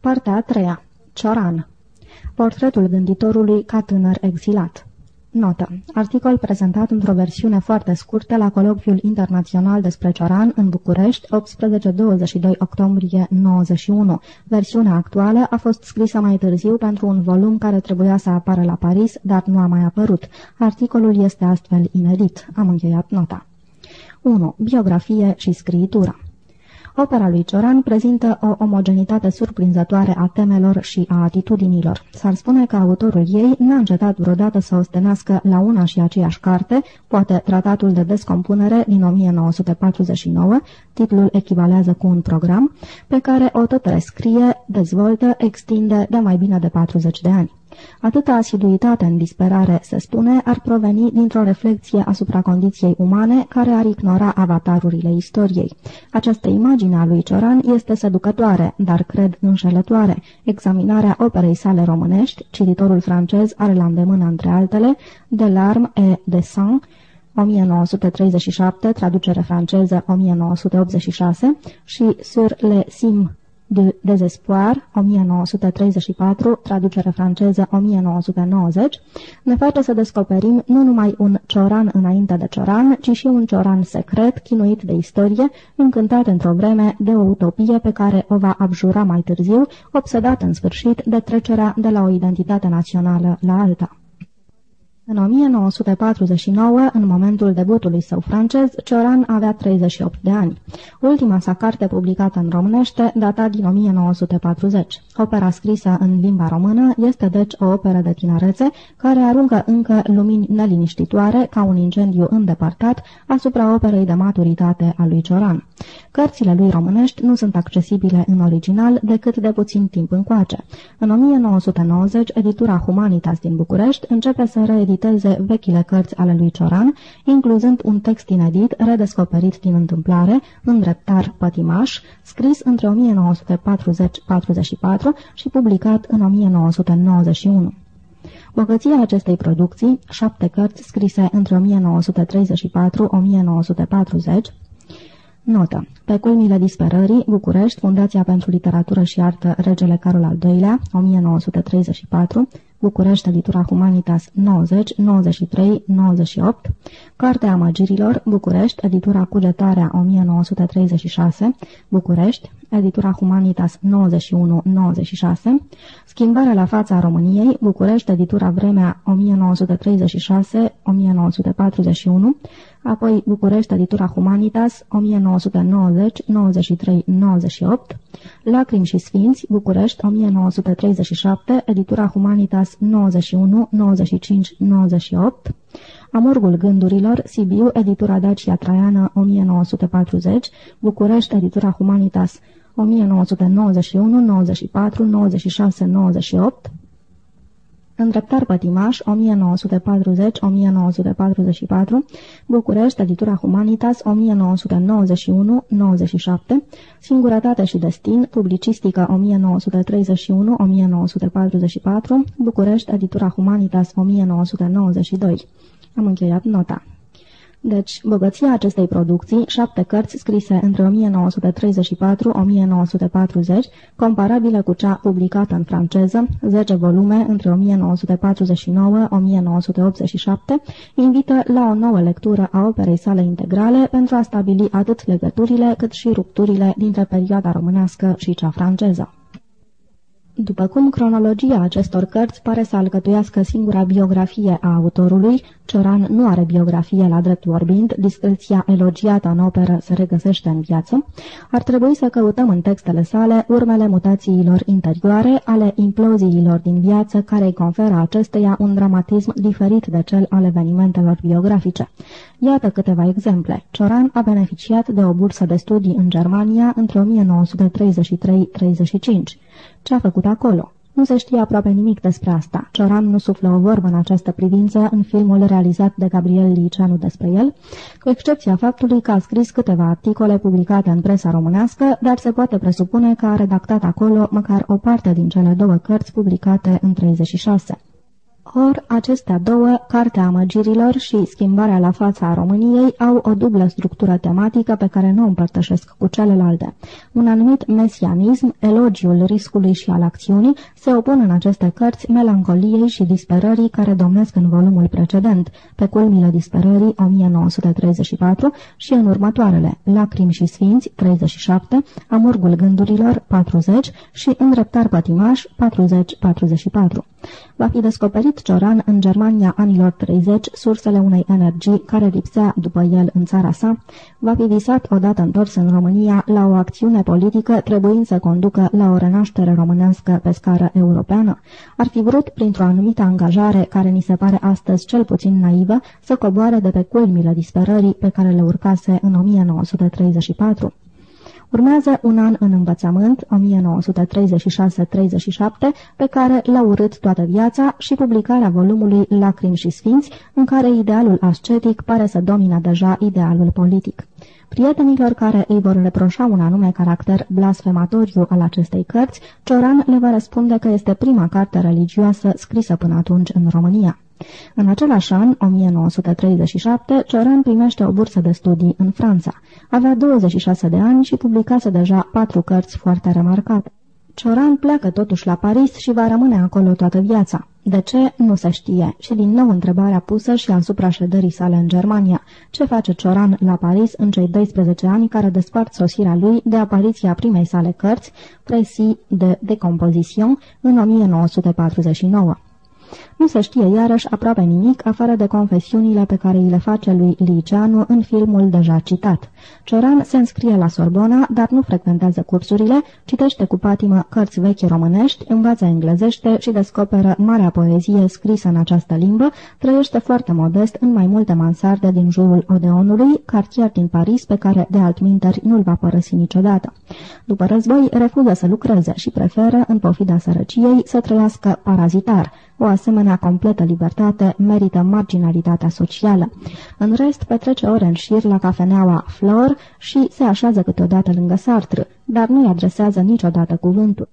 Partea a treia. Cioran. Portretul gânditorului ca tânăr exilat. Notă. Articol prezentat într-o versiune foarte scurtă la colocviul internațional despre Cioran în București, 18-22 octombrie 91. Versiunea actuală a fost scrisă mai târziu pentru un volum care trebuia să apară la Paris, dar nu a mai apărut. Articolul este astfel inedit. Am încheiat nota. 1. Biografie și scriitură Opera lui Cioran prezintă o omogenitate surprinzătoare a temelor și a atitudinilor. S-ar spune că autorul ei n-a încetat vreodată să ostenească la una și aceeași carte, poate Tratatul de Descompunere din 1949, titlul echivalează cu un program, pe care o tot rescrie, dezvoltă, extinde de mai bine de 40 de ani. Atâta asiduitate în disperare, se spune, ar proveni dintr-o reflexie asupra condiției umane care ar ignora avatarurile istoriei. Această imagine a lui Cioran este seducătoare, dar cred înșelătoare. Examinarea operei sale românești, cititorul francez are la îndemână între altele, De larme et de sang, 1937, traducere franceză 1986 și Sur le sim de Dezespoir, 1934, traducere franceză 1990, ne face să descoperim nu numai un cioran înainte de cioran, ci și un cioran secret, chinuit de istorie, încântat într-o vreme de o utopie pe care o va abjura mai târziu, obsedat în sfârșit de trecerea de la o identitate națională la alta. În 1949, în momentul debutului său francez, Cioran avea 38 de ani. Ultima sa carte publicată în românește data din 1940. Opera scrisă în limba română este deci o operă de tinerețe care aruncă încă lumini neliniștitoare ca un incendiu îndepărtat asupra operei de maturitate a lui Cioran. Cărțile lui românești nu sunt accesibile în original decât de puțin timp încoace. În 1990, editura Humanitas din București începe să reediteze vechile cărți ale lui Cioran, incluzând un text inedit redescoperit din întâmplare, Îndreptar Pătimaș, scris între 1940-44 și publicat în 1991. Bogăția acestei producții, șapte cărți scrise între 1934-1940, Notă. Pe culmile disperării, București, Fundația pentru Literatură și Artă Regele Carol al II-lea, 1934, București, editura Humanitas 90, 93, 98, Cartea Amăgirilor, București, editura Cugetarea 1936, București, editura Humanitas 91, 96, Schimbarea la fața României, București, editura Vremea 1936, 1941, apoi București, editura Humanitas 1990, 93, 98, Lacrimi și Sfinți, București 1937, editura Humanitas 91, 95, 98, Amorgul gândurilor, Sibiu, editura Dacia Traiană 1940, București, editura Humanitas 1991, 94, 96, 98, Îndreptar Pătimaș, 1940-1944, București, editura Humanitas, 1991-97, Singurătate și destin, publicistică 1931-1944, București, editura Humanitas, 1992. Am încheiat nota. Deci, bogăția acestei producții, șapte cărți scrise între 1934-1940, comparabilă cu cea publicată în franceză, 10 volume între 1949-1987, invită la o nouă lectură a operei sale integrale pentru a stabili atât legăturile cât și rupturile dintre perioada românească și cea franceză. După cum cronologia acestor cărți pare să alcătuiască singura biografie a autorului, Cioran nu are biografie la drept vorbind, discreția elogiată în operă se regăsește în viață, ar trebui să căutăm în textele sale urmele mutațiilor interioare, ale imploziilor din viață care îi conferă acesteia un dramatism diferit de cel al evenimentelor biografice. Iată câteva exemple. Cioran a beneficiat de o bursă de studii în Germania între 1933-35. Ce a făcut acolo? Nu se știe aproape nimic despre asta. Cioran nu suflă o vorbă în această privință în filmul realizat de Gabriel Liceanu despre el, cu excepția faptului că a scris câteva articole publicate în presa românească, dar se poate presupune că a redactat acolo măcar o parte din cele două cărți publicate în 36. Or, acestea două, Cartea Amăgirilor și Schimbarea la fața a României, au o dublă structură tematică pe care nu o împărtășesc cu celelalte. Un anumit mesianism, elogiul riscului și al acțiunii, se opun în aceste cărți melancoliei și disperării care domnesc în volumul precedent, pe culmile disperării 1934 și în următoarele, Lacrimi și Sfinți 37, Amurgul gândurilor 40 și Îndreptar pătimaș 40-44. Va fi descoperit Cioran în Germania anilor 30 sursele unei energii care lipsea după el în țara sa, va fi visat odată întors în România la o acțiune politică trebuind să conducă la o renaștere românească pe scară europeană, ar fi vrut, printr-o anumită angajare care ni se pare astăzi cel puțin naivă, să coboare de pe culmile disperării pe care le urcase în 1934. Urmează un an în învățământ, 1936-37, pe care l-a urât toată viața și publicarea volumului Lacrimi și Sfinți, în care idealul ascetic pare să domine deja idealul politic. Prietenilor care îi vor reproșa un anume caracter blasfematoriu al acestei cărți, Cioran le va răspunde că este prima carte religioasă scrisă până atunci în România. În același an, 1937, Cioran primește o bursă de studii în Franța. Avea 26 de ani și publicase deja patru cărți foarte remarcate. Cioran pleacă totuși la Paris și va rămâne acolo toată viața. De ce? Nu se știe. Și din nou întrebarea pusă și asupra șederii sale în Germania. Ce face Cioran la Paris în cei 12 ani care despart sosirea lui de apariția primei sale cărți, Presi de Decomposition, în 1949? Nu se știe iarăși aproape nimic afară de confesiunile pe care îi le face lui Liceanu în filmul deja citat. Cioran se înscrie la Sorbona, dar nu frecventează cursurile, citește cu patimă cărți vechi românești, învață englezește și descoperă marea poezie scrisă în această limbă, trăiește foarte modest în mai multe mansarde din jurul Odeonului, cartier din Paris pe care de altminteri nu-l va părăsi niciodată. După război, refuză să lucreze și preferă, în pofida sărăciei, să trăiască parazitar, o asemenea completă libertate merită marginalitatea socială. În rest, petrece ore în șir la cafeneaua Flor și se așează câteodată lângă Sartre, dar nu-i adresează niciodată cuvântul.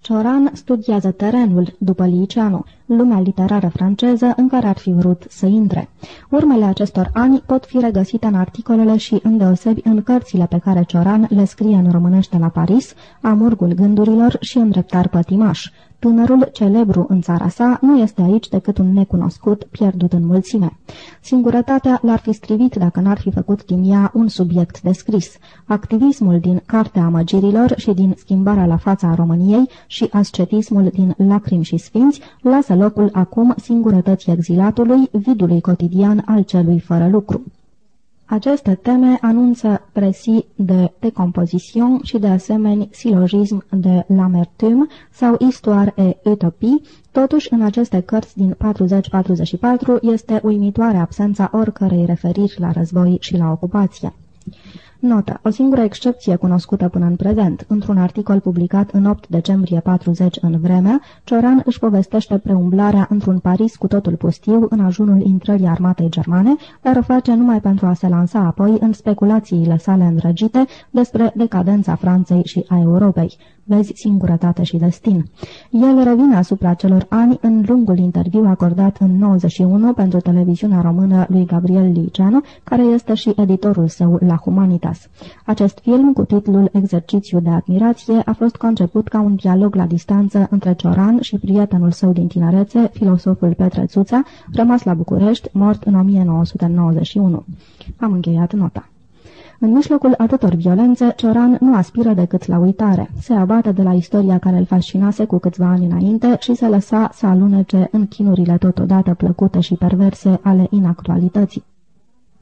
Cioran studiază terenul, după Liceanu, lumea literară franceză în care ar fi vrut să intre. Urmele acestor ani pot fi regăsite în articolele și îndeosebi în cărțile pe care Cioran le scrie în românește la Paris, Amurgul gândurilor și Îndreptar pătimaș. Tânărul, celebru în țara sa, nu este aici decât un necunoscut pierdut în mulțime. Singurătatea l-ar fi strivit dacă n-ar fi făcut din ea un subiect descris. Activismul din Cartea Amăgirilor și din Schimbarea la fața a României și ascetismul din Lacrimi și Sfinți lasă locul acum singurătății exilatului, vidului cotidian al celui fără lucru. Aceste teme anunță presii de decompozition și de asemenea silogism de l'amertume sau histoire et utopie, totuși în aceste cărți din 40-44 este uimitoare absența oricărei referiri la război și la ocupație. Notă. O singură excepție cunoscută până în prezent. Într-un articol publicat în 8 decembrie 40 în Vremea, Cioran își povestește preumblarea într-un Paris cu totul pustiu în ajunul intrării armatei germane, dar o face numai pentru a se lansa apoi în speculațiile sale îndrăgite despre decadența Franței și a Europei vezi singurătate și destin. El revine asupra celor ani în lungul interviu acordat în 91 pentru televiziunea română lui Gabriel Liceanu, care este și editorul său la Humanitas. Acest film, cu titlul Exercițiu de admirație, a fost conceput ca un dialog la distanță între Cioran și prietenul său din tinerețe, filosoful Petre Țuța, rămas la București, mort în 1991. Am încheiat nota. În mijlocul atâtor violențe, Cioran nu aspiră decât la uitare. Se abate de la istoria care îl fascinase cu câțiva ani înainte și se lăsa să alunece în chinurile totodată plăcute și perverse ale inactualității.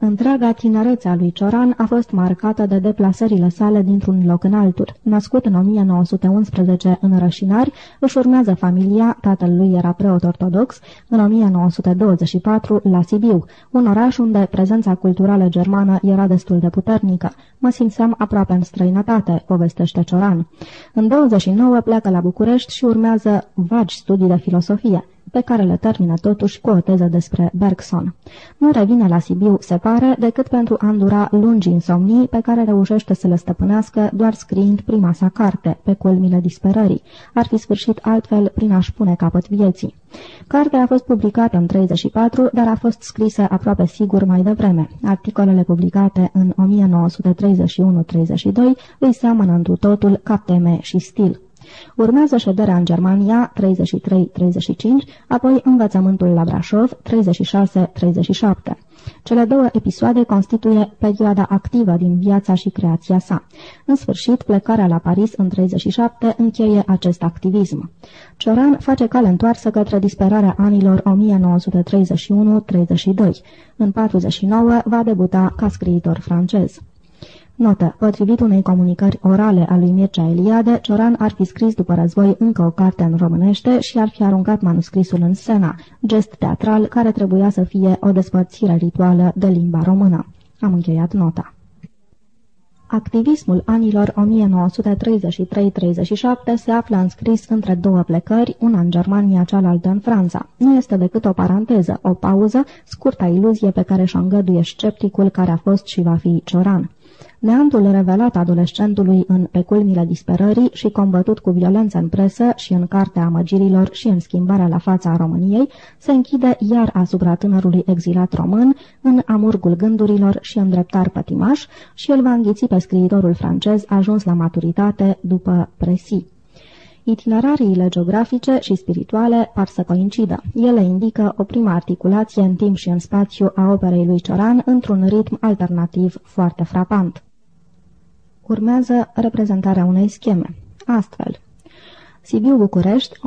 Întreaga tinerețe a lui Cioran a fost marcată de deplasările sale dintr-un loc în altul. Născut în 1911 în Rășinari, își urmează familia, tatăl lui era preot ortodox, în 1924 la Sibiu, un oraș unde prezența culturală germană era destul de puternică. Mă simțeam aproape în străinătate, povestește Cioran. În 29 pleacă la București și urmează vagi studii de filosofie. Pe care le termină totuși cu o teză despre Bergson. Nu revine la Sibiu, se pare, decât pentru a îndura lungi insomnii pe care reușește să le stăpânească doar scriind prima sa carte, pe culmile disperării. Ar fi sfârșit altfel prin a-și pune capăt vieții. Cartea a fost publicată în 34, dar a fost scrisă aproape sigur mai devreme. Articolele publicate în 1931-32 îi seamănă întru totul ca teme și stil. Urmează șederea în Germania, 33-35, apoi învățământul la Brașov, 36-37. Cele două episoade constituie perioada activă din viața și creația sa. În sfârșit, plecarea la Paris în 37 încheie acest activism. Cioran face cale întoarsă către disperarea anilor 1931-32. În 49 va debuta ca scriitor francez. Notă. Potrivit unei comunicări orale a lui Mircea Eliade, Cioran ar fi scris după război încă o carte în românește și ar fi aruncat manuscrisul în Sena, gest teatral care trebuia să fie o despărțire rituală de limba română. Am încheiat nota. Activismul anilor 1933-37 se află înscris între două plecări, una în Germania, cealaltă în Franța. Nu este decât o paranteză, o pauză, scurta iluzie pe care și-o îngăduie scepticul care a fost și va fi Cioran. Neantul revelat adolescentului în Pe culmile disperării și combătut cu violență în presă și în cartea amăgirilor și în schimbarea la fața a României, se închide iar asupra tânărului exilat român în amurgul gândurilor și în dreptar pătimaș și îl va înghiți pe scriitorul francez ajuns la maturitate după presii. Itinerariile geografice și spirituale par să coincidă. Ele indică o primă articulație în timp și în spațiu a operei lui Cioran într-un ritm alternativ foarte frapant. Urmează reprezentarea unei scheme. Astfel, Sibiu-București, 1931-32,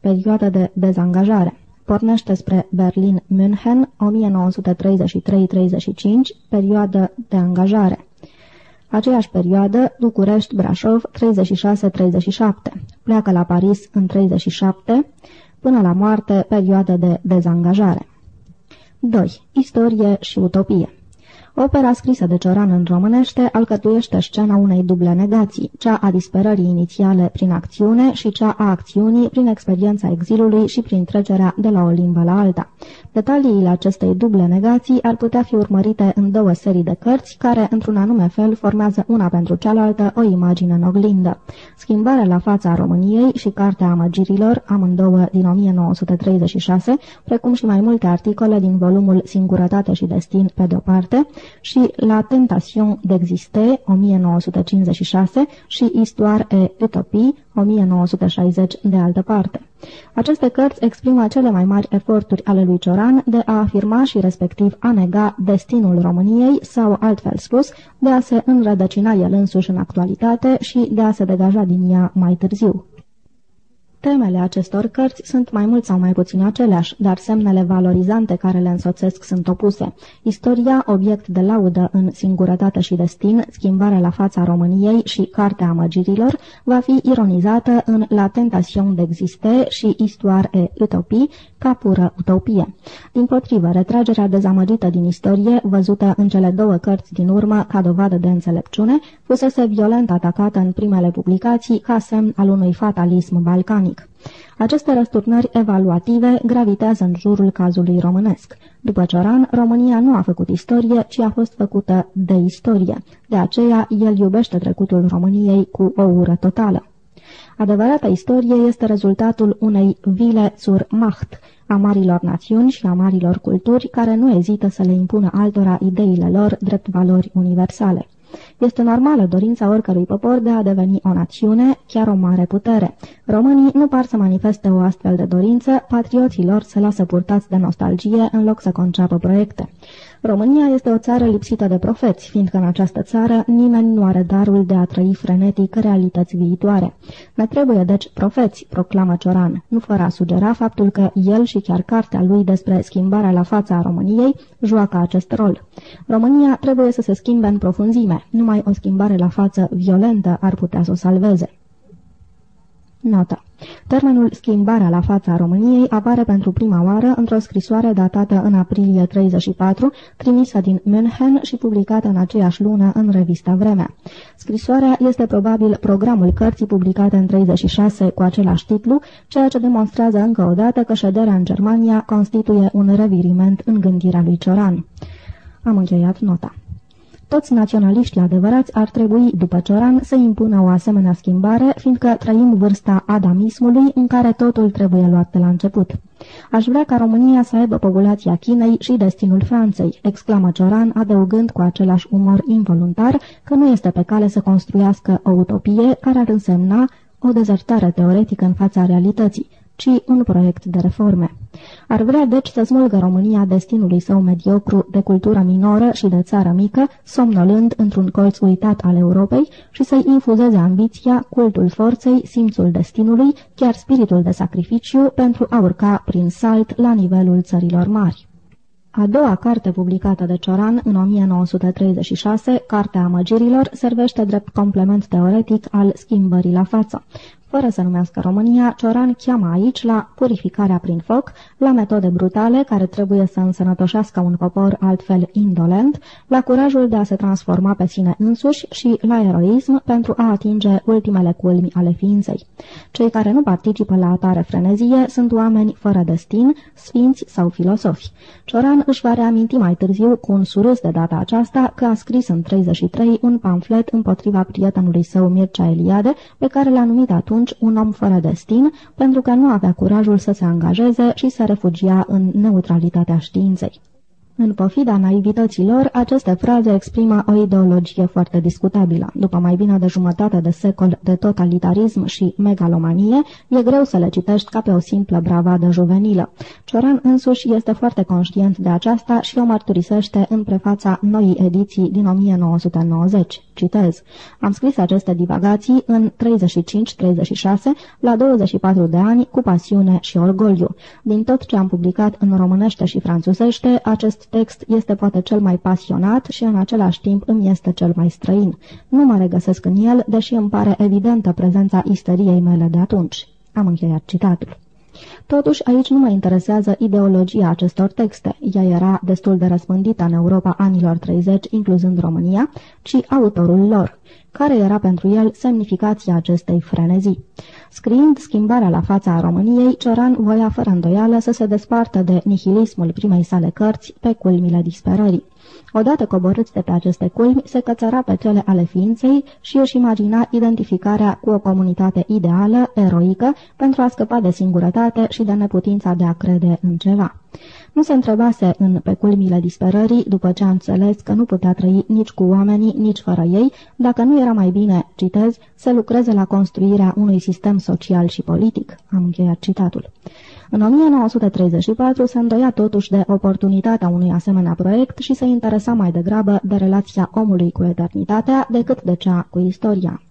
perioadă de dezangajare. Pornește spre Berlin-München, 1933-35, perioadă de angajare. Aceeași perioadă, București-Brașov, 36-37. Pleacă la Paris în 37, până la moarte, perioadă de dezangajare. 2. Istorie și utopie Opera scrisă de Cioran în românește alcătuiește scena unei duble negații, cea a disperării inițiale prin acțiune și cea a acțiunii prin experiența exilului și prin trecerea de la o limbă la alta. Detaliile acestei duble negații ar putea fi urmărite în două serii de cărți, care, într-un anume fel, formează una pentru cealaltă o imagine în oglindă. Schimbarea la fața României și Cartea Amăgirilor, amândouă din 1936, precum și mai multe articole din volumul Singurătate și Destin pe de-o parte, și La Tentation d'Exister, 1956, și Histoire et Utopie, 1960, de altă parte. Aceste cărți exprimă cele mai mari eforturi ale lui Cioran de a afirma și respectiv a nega destinul României sau, altfel spus, de a se înrădăcina el însuși în actualitate și de a se degaja din ea mai târziu. Temele acestor cărți sunt mai mult sau mai puțin aceleași, dar semnele valorizante care le însoțesc sunt opuse. Istoria, obiect de laudă în singurătate și destin, schimbarea la fața României și cartea amăgirilor, va fi ironizată în La Tentation d'Existe și Histoire et Utopie, ca pură utopie. Din potrivă, retragerea dezamăgită din istorie, văzută în cele două cărți din urmă ca dovadă de înțelepciune, fusese violent atacată în primele publicații ca semn al unui fatalism balcanic. Aceste răsturnări evaluative gravitează în jurul cazului românesc. După Cioran, România nu a făcut istorie, ci a fost făcută de istorie. De aceea, el iubește trecutul României cu o ură totală. Adevărata istorie este rezultatul unei vile zur Macht, a marilor națiuni și a marilor culturi care nu ezită să le impună altora ideile lor drept valori universale. Este normală dorința oricărui popor de a deveni o națiune, chiar o mare putere. Românii nu par să manifeste o astfel de dorință, patrioții lor se lasă purtați de nostalgie în loc să conceapă proiecte. România este o țară lipsită de profeți, fiindcă în această țară nimeni nu are darul de a trăi frenetic realități viitoare. Ne trebuie, deci, profeți, proclamă Cioran, nu fără a sugera faptul că el și chiar cartea lui despre schimbarea la fața a României joacă acest rol. România trebuie să se schimbe în profunzime, numai o schimbare la față violentă ar putea să o salveze. Notă. Termenul schimbarea la fața României apare pentru prima oară într-o scrisoare datată în aprilie 34, trimisă din München și publicată în aceeași lună în revista Vremea. Scrisoarea este probabil programul cărții publicate în 36 cu același titlu, ceea ce demonstrează încă o dată că șederea în Germania constituie un reviriment în gândirea lui Cioran. Am încheiat nota. Toți naționaliștii adevărați ar trebui, după Cioran, să impună o asemenea schimbare, fiindcă trăim vârsta adamismului în care totul trebuie luat de la început. Aș vrea ca România să aibă populația Chinei și destinul Franței, exclamă Cioran, adăugând cu același umor involuntar că nu este pe cale să construiască o utopie care ar însemna o dezertare teoretică în fața realității, ci un proiect de reforme. Ar vrea deci să smulgă România destinului său mediocru de cultură minoră și de țară mică, somnolând într-un colț uitat al Europei și să-i infuzeze ambiția, cultul forței, simțul destinului, chiar spiritul de sacrificiu pentru a urca prin salt la nivelul țărilor mari. A doua carte publicată de Cioran în 1936, Cartea Amăgirilor, servește drept complement teoretic al schimbării la față. Fără să numească România, Cioran cheamă aici la purificarea prin foc, la metode brutale care trebuie să însănătoșească un popor altfel indolent, la curajul de a se transforma pe sine însuși și la eroism pentru a atinge ultimele culmi ale ființei. Cei care nu participă la atare frenezie sunt oameni fără destin, sfinți sau filosofi. Cioran își va reaminti mai târziu cu un surâs de data aceasta că a scris în 33 un pamflet împotriva prietenului său Mircea Eliade, pe care l-a numit atunci atunci un om fără destin, pentru că nu avea curajul să se angajeze și să refugia în neutralitatea științei. În pofida naivităților, aceste fraze exprimă o ideologie foarte discutabilă. După mai bine de jumătate de secol de totalitarism și megalomanie, e greu să le citești ca pe o simplă bravadă juvenilă. Cioran însuși este foarte conștient de aceasta și o mărturisește în prefața noii ediții din 1990. Citez. Am scris aceste divagații în 35-36, la 24 de ani, cu pasiune și orgoliu. Din tot ce am publicat în românește și franțuzește, acest text este poate cel mai pasionat și în același timp îmi este cel mai străin. Nu mă regăsesc în el, deși îmi pare evidentă prezența isteriei mele de atunci. Am încheiat citatul. Totuși, aici nu mă interesează ideologia acestor texte. Ea era destul de răspândită în Europa anilor 30, incluzând România, ci autorul lor. Care era pentru el semnificația acestei frenezii? Scriind schimbarea la fața României, Cioran voia fără îndoială să se despartă de nihilismul primei sale cărți pe culmile disperării. Odată coborâți de pe aceste culmi, se cățăra pe cele ale ființei și își imagina identificarea cu o comunitate ideală, eroică, pentru a scăpa de singurătate și de neputința de a crede în ceva. Nu se întrebase în pe culmile disperării, după ce a înțeles că nu putea trăi nici cu oamenii, nici fără ei, dacă nu era mai bine, citez, să lucreze la construirea unui sistem social și politic. Am încheiat citatul. În 1934 se îndoia totuși de oportunitatea unui asemenea proiect și se interesa mai degrabă de relația omului cu eternitatea decât de cea cu istoria.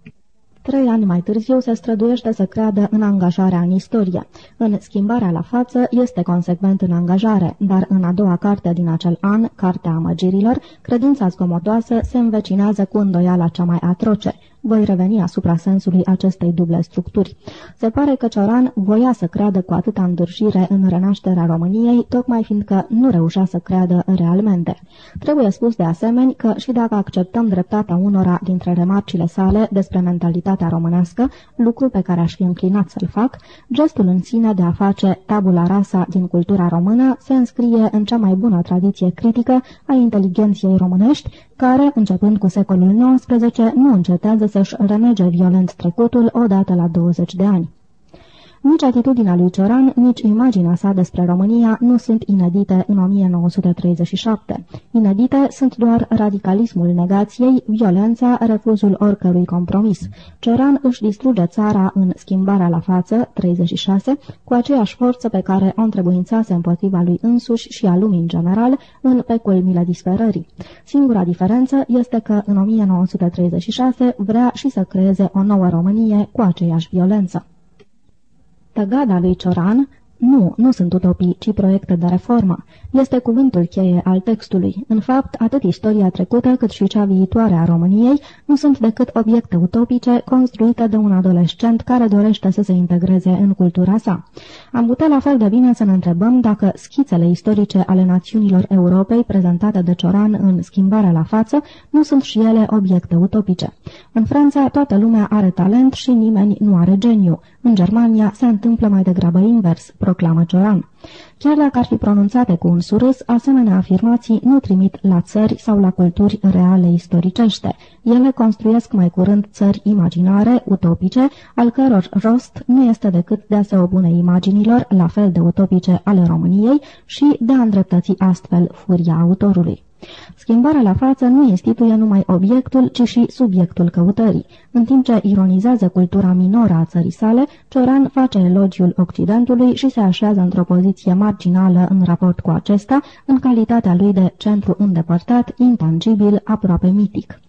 Trei ani mai târziu se străduiește să creadă în angajarea în istorie. În schimbarea la față este consecvent în angajare, dar în a doua carte din acel an, Cartea Amăgirilor, credința zgomotoasă se învecinează cu îndoiala cea mai atroce, voi reveni asupra sensului acestei duble structuri. Se pare că Cioran voia să creadă cu atâta îndârjire în renașterea României, tocmai fiindcă nu reușea să creadă realmente. Trebuie spus de asemenea că și dacă acceptăm dreptatea unora dintre remarcile sale despre mentalitatea românească, lucru pe care aș fi înclinat să-l fac, gestul în sine de a face tabula rasa din cultura română se înscrie în cea mai bună tradiție critică a inteligenției românești, care, începând cu secolul XIX, nu încetează să-și renege violent trecutul odată la 20 de ani. Nici atitudinea lui Cioran, nici imaginea sa despre România nu sunt inedite în 1937. Inedite sunt doar radicalismul negației, violența, refuzul oricărui compromis. Cioran își distruge țara în schimbarea la față, 36, cu aceeași forță pe care o întrebuințase împotriva lui însuși și a lumii în general, în pe culmile disperării. Singura diferență este că în 1936 vrea și să creeze o nouă Românie cu aceeași violență. Tăgada lui Cioran, Nu, nu sunt utopii, ci proiecte de reformă. Este cuvântul cheie al textului. În fapt, atât istoria trecută cât și cea viitoare a României nu sunt decât obiecte utopice construite de un adolescent care dorește să se integreze în cultura sa. Am putea la fel de bine să ne întrebăm dacă schițele istorice ale națiunilor Europei prezentate de Cioran în Schimbarea la față nu sunt și ele obiecte utopice. În Franța toată lumea are talent și nimeni nu are geniu. În Germania se întâmplă mai degrabă invers, proclamă Cioran. Chiar dacă ar fi pronunțate cu un surâs, asemenea afirmații nu trimit la țări sau la culturi reale istoricește. Ele construiesc mai curând țări imaginare, utopice, al căror rost nu este decât de a se opune imaginilor, la fel de utopice ale României, și de a îndreptăți astfel furia autorului. Schimbarea la față nu instituie numai obiectul, ci și subiectul căutării. În timp ce ironizează cultura minoră a țării sale, Cioran face elogiul Occidentului și se așează într-o poziție marginală în raport cu acesta, în calitatea lui de centru îndepărtat, intangibil, aproape mitic.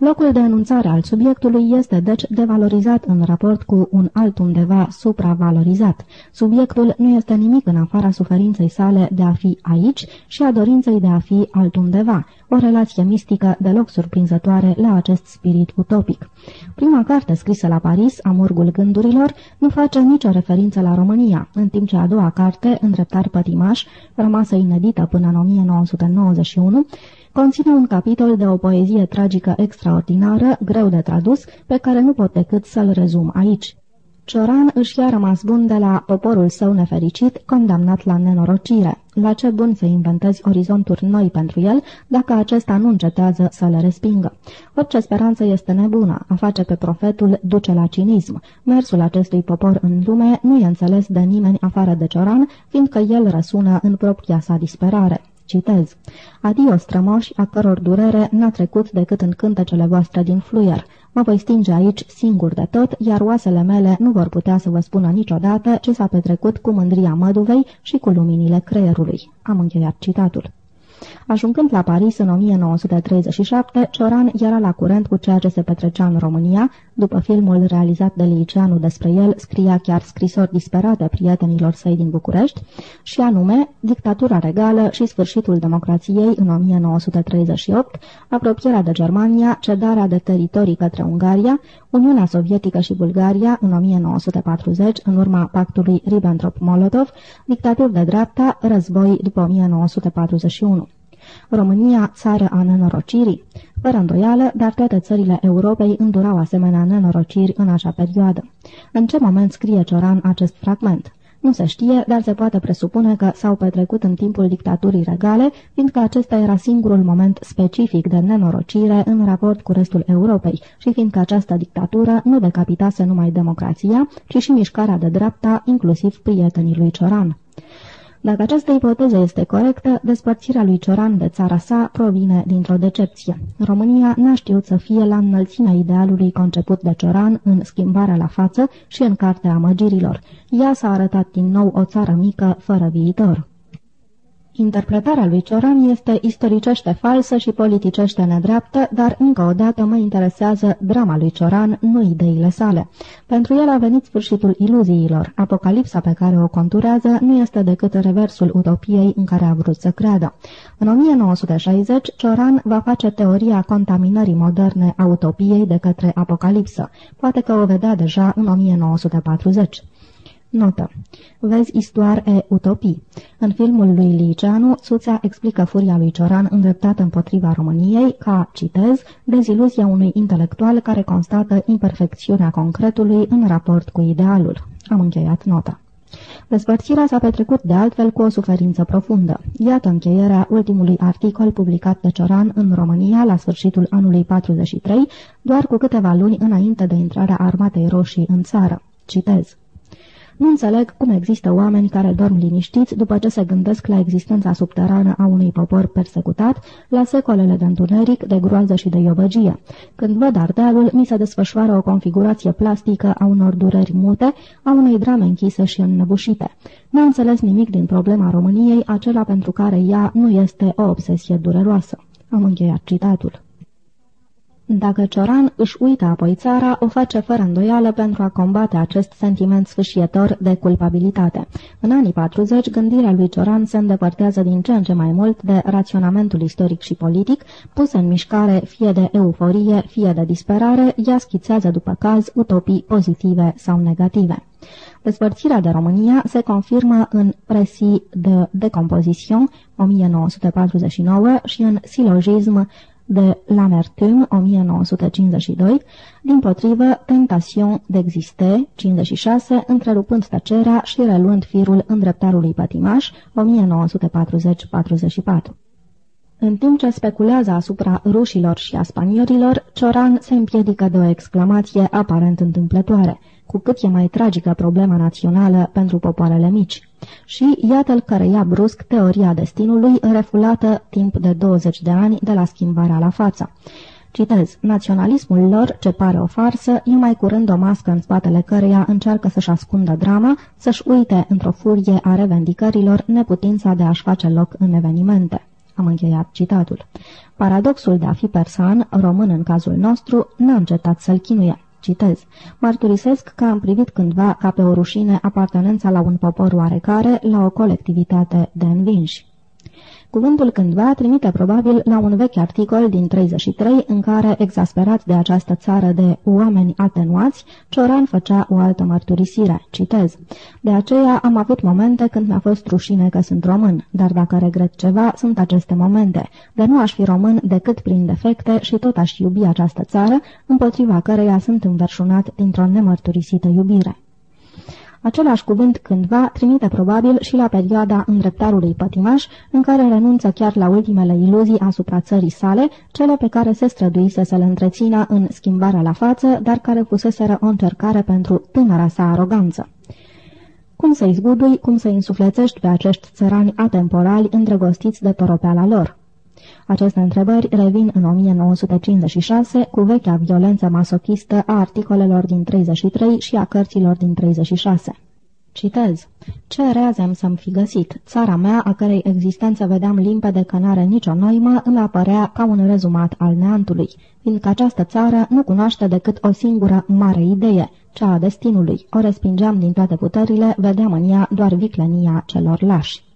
Locul de enunțare al subiectului este deci devalorizat în raport cu un altundeva supravalorizat. Subiectul nu este nimic în afara suferinței sale de a fi aici și a dorinței de a fi altundeva, o relație mistică deloc surprinzătoare la acest spirit utopic. Prima carte scrisă la Paris, Amurgul gândurilor, nu face nicio referință la România, în timp ce a doua carte, Îndreptari pătimaș, rămasă inedită până în 1991, conține un capitol de o poezie tragică extraordinară, greu de tradus, pe care nu pot decât să-l rezum aici. Cioran își ia rămas bun de la poporul său nefericit, condamnat la nenorocire. La ce bun să inventezi orizonturi noi pentru el, dacă acesta nu încetează să le respingă? Orice speranță este nebună, a face pe profetul duce la cinism. Mersul acestui popor în lume nu e înțeles de nimeni afară de Cioran, fiindcă el răsună în propria sa disperare. Citez. Adio strămoși, a căror durere n-a trecut decât în cântecele voastre din fluier. Mă voi stinge aici singur de tot, iar oasele mele nu vor putea să vă spună niciodată ce s-a petrecut cu mândria măduvei și cu luminile creierului. Am încheiat citatul. Ajungând la Paris în 1937, Cioran era la curent cu ceea ce se petrecea în România, după filmul realizat de Liceanu despre el, scria chiar scrisori disperate prietenilor săi din București, și anume Dictatura regală și sfârșitul democrației în 1938, apropierea de Germania, cedarea de teritorii către Ungaria, Uniunea Sovietică și Bulgaria în 1940, în urma pactului Ribbentrop-Molotov, dictaturi de dreapta, război după 1941. România, țară a nenorocirii? Fără îndoială, dar toate țările Europei îndurau asemenea nenorociri în acea perioadă. În ce moment scrie Cioran acest fragment? Nu se știe, dar se poate presupune că s-au petrecut în timpul dictaturii regale, fiindcă acesta era singurul moment specific de nenorocire în raport cu restul Europei și fiindcă această dictatură nu decapitase numai democrația, ci și mișcarea de dreapta, inclusiv prietenii lui Cioran. Dacă această ipoteză este corectă, despărțirea lui Cioran de țara sa provine dintr-o decepție. România n-a știut să fie la înălțimea idealului conceput de Cioran în schimbarea la față și în cartea amăgirilor. Ea s-a arătat din nou o țară mică, fără viitor. Interpretarea lui Cioran este istoricește falsă și politicește nedreaptă, dar încă o dată mă interesează drama lui Cioran, nu ideile sale. Pentru el a venit sfârșitul iluziilor. Apocalipsa pe care o conturează nu este decât reversul utopiei în care a vrut să creadă. În 1960, Cioran va face teoria contaminării moderne a utopiei de către apocalipsă. Poate că o vedea deja în 1940. Notă. Vezi Istoar e Utopii. În filmul lui Liceanu, Suțea explică furia lui Cioran îndreptată împotriva României ca, citez, deziluzia unui intelectual care constată imperfecțiunea concretului în raport cu idealul. Am încheiat nota. Despărțirea s-a petrecut de altfel cu o suferință profundă. Iată încheierea ultimului articol publicat de Cioran în România la sfârșitul anului 43, doar cu câteva luni înainte de intrarea armatei roșii în țară. Citez. Nu înțeleg cum există oameni care dorm liniștiți după ce se gândesc la existența subterană a unui popor persecutat, la secolele de întuneric, de groază și de iobăgie. Când văd Ardealul, mi se desfășoară o configurație plastică a unor dureri mute, a unei drame închise și înnăbușite. Nu înțeles nimic din problema României, acela pentru care ea nu este o obsesie dureroasă. Am încheiat citatul. Dacă Cioran își uită apoi țara, o face fără îndoială pentru a combate acest sentiment sfâșietor de culpabilitate. În anii 40, gândirea lui Cioran se îndepărtează din ce în ce mai mult de raționamentul istoric și politic, pus în mișcare fie de euforie, fie de disperare, ea schițează după caz utopii pozitive sau negative. Despărțirea de România se confirmă în Presii de Decomposition 1949 și în Silogism de Lamertum 1952, din potrivă Tentation d'existe 56, întrerupând tăcerea și reluând firul îndreptarului pătimaș 1940-44. În timp ce speculează asupra rușilor și a spaniorilor, Cioran se împiedică de o exclamație aparent întâmplătoare – cu cât e mai tragică problema națională pentru popoarele mici. Și iată-l care ia brusc teoria destinului, refulată timp de 20 de ani de la schimbarea la față. Citez, naționalismul lor, ce pare o farsă, e mai curând o mască în spatele căreia încearcă să-și ascundă drama, să-și uite într-o furie a revendicărilor neputința de a-și face loc în evenimente. Am încheiat citatul. Paradoxul de a fi persan, român în cazul nostru, n-a încetat să-l chinuie. Citez. Mărturisesc că am privit cândva ca pe o rușine apartenența la un popor oarecare, la o colectivitate de învinși. Cuvântul cândva trimite probabil la un vechi articol din 33 în care, exasperat de această țară de oameni atenuați, Cioran făcea o altă mărturisire. Citez. De aceea am avut momente când mi-a fost rușine că sunt român, dar dacă regret ceva, sunt aceste momente. De nu aș fi român decât prin defecte și tot aș iubi această țară, împotriva căreia sunt înverșunat dintr-o nemărturisită iubire. Același cuvânt cândva trimite probabil și la perioada îndreptarului pătimaș, în care renunță chiar la ultimele iluzii asupra țării sale, cele pe care se străduise să le întrețină în schimbarea la față, dar care fuseseră o încercare pentru tânăra sa aroganță. Cum să-i zgudui, cum să-i însuflețești pe acești țărani atemporali îndrăgostiți de toropeala lor? Aceste întrebări revin în 1956 cu vechea violență masochistă a articolelor din 33 și a cărților din 36. Citez. Ce reazem să-mi fi găsit? Țara mea, a cărei existență vedeam limpede că n-are nicio noimă, îmi apărea ca un rezumat al neantului, fiindcă această țară nu cunoaște decât o singură mare idee, cea a destinului. O respingeam din toate puterile, vedeam în ea doar viclenia celor lași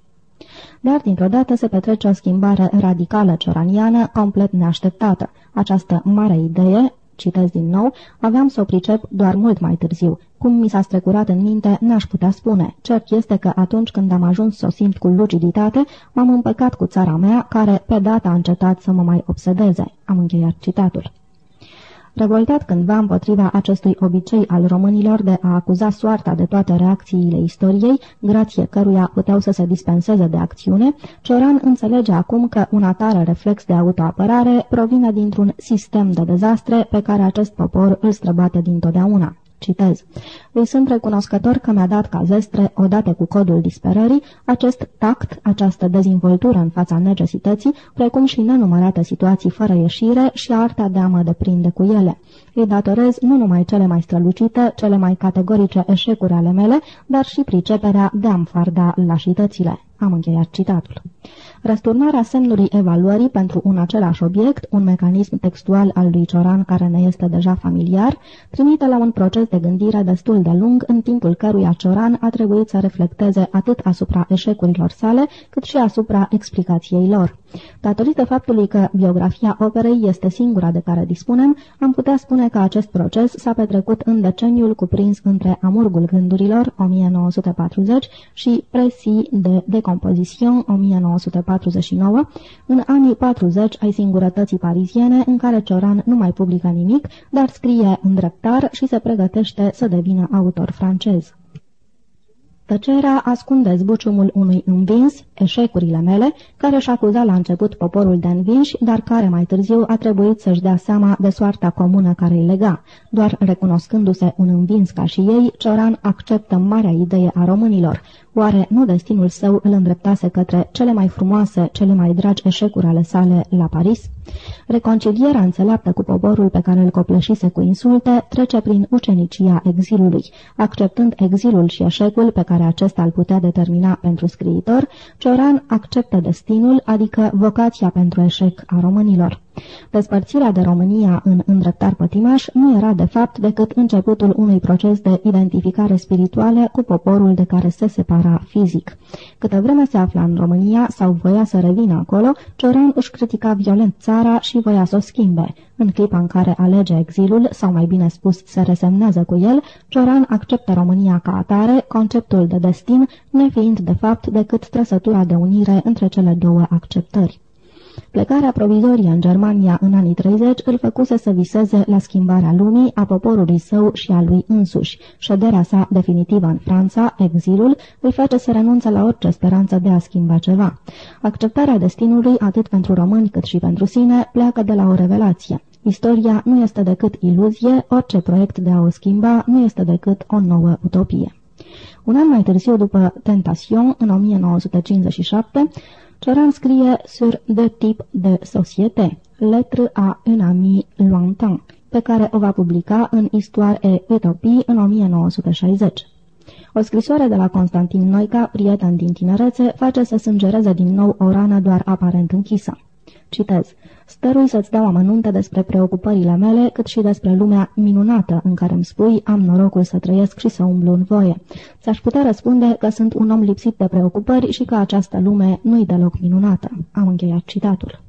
dar dintr-o dată se petrece o schimbare radicală cioraniană, complet neașteptată. Această mare idee, citesc din nou, aveam să o pricep doar mult mai târziu. Cum mi s-a strecurat în minte, n-aș putea spune. Cert este că atunci când am ajuns să o simt cu luciditate, m-am împăcat cu țara mea, care pe data a încetat să mă mai obsedeze. Am încheiat citatul. Revoltat cândva împotriva acestui obicei al românilor de a acuza soarta de toate reacțiile istoriei, grație căruia puteau să se dispenseze de acțiune, Cioran înțelege acum că un atare reflex de autoapărare provine dintr-un sistem de dezastre pe care acest popor îl străbate dintotdeauna. Citez. Îi sunt recunoscător că mi-a dat ca zestre, odată cu codul disperării, acest tact, această dezvoltură în fața necesității, precum și nenumărate situații fără ieșire și arta de a mă deprinde cu ele. Îi datorez nu numai cele mai strălucite, cele mai categorice eșecuri ale mele, dar și priceperea de a-mi farda lașitățile. Am încheiat citatul. Răsturnarea semnului evaluării pentru un același obiect, un mecanism textual al lui Cioran care ne este deja familiar, trimite la un proces de gândire destul de lung, în timpul căruia Cioran a trebuit să reflecteze atât asupra eșecurilor sale, cât și asupra explicației lor. Datorită faptului că biografia operei este singura de care dispunem, am putea spune că acest proces s-a petrecut în deceniul cuprins între Amurgul Gândurilor, 1940, și Presii de Decomposition, 1949, în anii 40 ai singurătății pariziene, în care Cioran nu mai publică nimic, dar scrie în dreptar și se pregătește să devină autor francez. Tăcerea ascunde zbuciumul unui învins, eșecurile mele, care și acuza la început poporul de învinși, dar care mai târziu a trebuit să-și dea seama de soarta comună care îi lega. Doar recunoscându-se un învins ca și ei, Cioran acceptă marea idee a românilor, Oare nu destinul său îl îndreptase către cele mai frumoase, cele mai dragi eșecuri ale sale la Paris? Reconcilierea înțeleaptă cu poporul pe care îl copleșise cu insulte trece prin ucenicia exilului. Acceptând exilul și eșecul pe care acesta îl putea determina pentru scriitor, Cioran acceptă destinul, adică vocația pentru eșec a românilor. Despărțirea de România în îndreptar pătimaș nu era de fapt decât începutul unui proces de identificare spirituală cu poporul de care se separa fizic. Câte vreme se afla în România sau voia să revină acolo, Cioran își critica violent țara și voia să o schimbe. În clipa în care alege exilul, sau mai bine spus se resemnează cu el, Cioran acceptă România ca atare, conceptul de destin nefiind de fapt decât trăsătura de unire între cele două acceptări. Plecarea provizorie în Germania în anii 30 îl făcuse să viseze la schimbarea lumii, a poporului său și a lui însuși. Șederea sa definitivă în Franța, exilul, îl face să renunțe la orice speranță de a schimba ceva. Acceptarea destinului, atât pentru români cât și pentru sine, pleacă de la o revelație. Istoria nu este decât iluzie, orice proiect de a o schimba nu este decât o nouă utopie. Un an mai târziu, după Tentation, în 1957, Cioran scrie sur de tip de société, lettre à un ami lointain, pe care o va publica în Histoire et Utopie în 1960. O scrisoare de la Constantin Noica, prieten din tinerețe, face să sângereze din nou o rană doar aparent închisă. Citez. Stărui să-ți dau amănunte despre preocupările mele, cât și despre lumea minunată în care îmi spui am norocul să trăiesc și să umblu în voie. Ți-aș putea răspunde că sunt un om lipsit de preocupări și că această lume nu-i deloc minunată. Am încheiat citatul.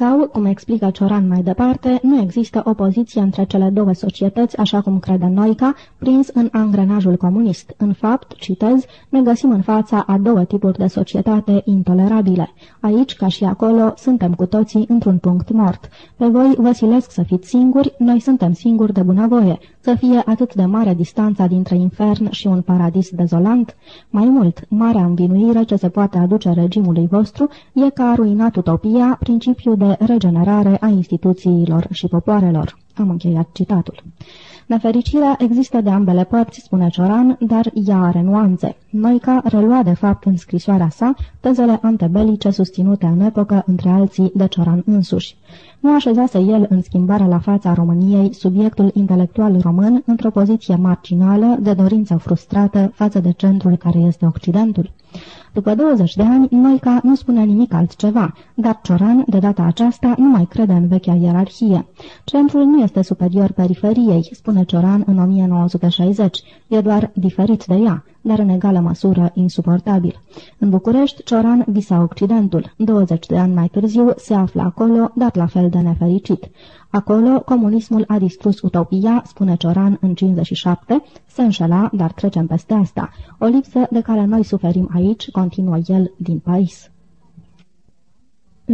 Sau, cum explică Cioran mai departe, nu există opoziție între cele două societăți, așa cum crede Noica, prins în angrenajul comunist. În fapt, citez, ne găsim în fața a două tipuri de societate intolerabile. Aici, ca și acolo, suntem cu toții într-un punct mort. Pe voi vă silesc să fiți singuri, noi suntem singuri de bunăvoie. Să fie atât de mare distanța dintre infern și un paradis dezolant? Mai mult, marea învinuire ce se poate aduce regimului vostru e că a ruinat utopia, principiul de regenerare a instituțiilor și popoarelor. Am încheiat citatul. Nefericirea există de ambele părți, spune Cioran, dar ea are nuanțe. Noica relua de fapt în scrisoarea sa tezele antebelice susținute în epocă, între alții, de Cioran însuși. Nu așezase el în schimbarea la fața României subiectul intelectual român într-o poziție marginală de dorință frustrată față de centrul care este Occidentul. După 20 de ani, Noica nu spune nimic altceva, dar Cioran, de data aceasta, nu mai crede în vechea ierarhie. Centrul nu este superior periferiei, spune Cioran în 1960, e doar diferit de ea dar în egală măsură insuportabil. În București, Cioran visa Occidentul. 20 de ani mai târziu se află acolo, dar la fel de nefericit. Acolo, comunismul a distrus utopia, spune Cioran în 57, se înșela, dar trecem peste asta. O lipsă de care noi suferim aici, continuă el, din Paris.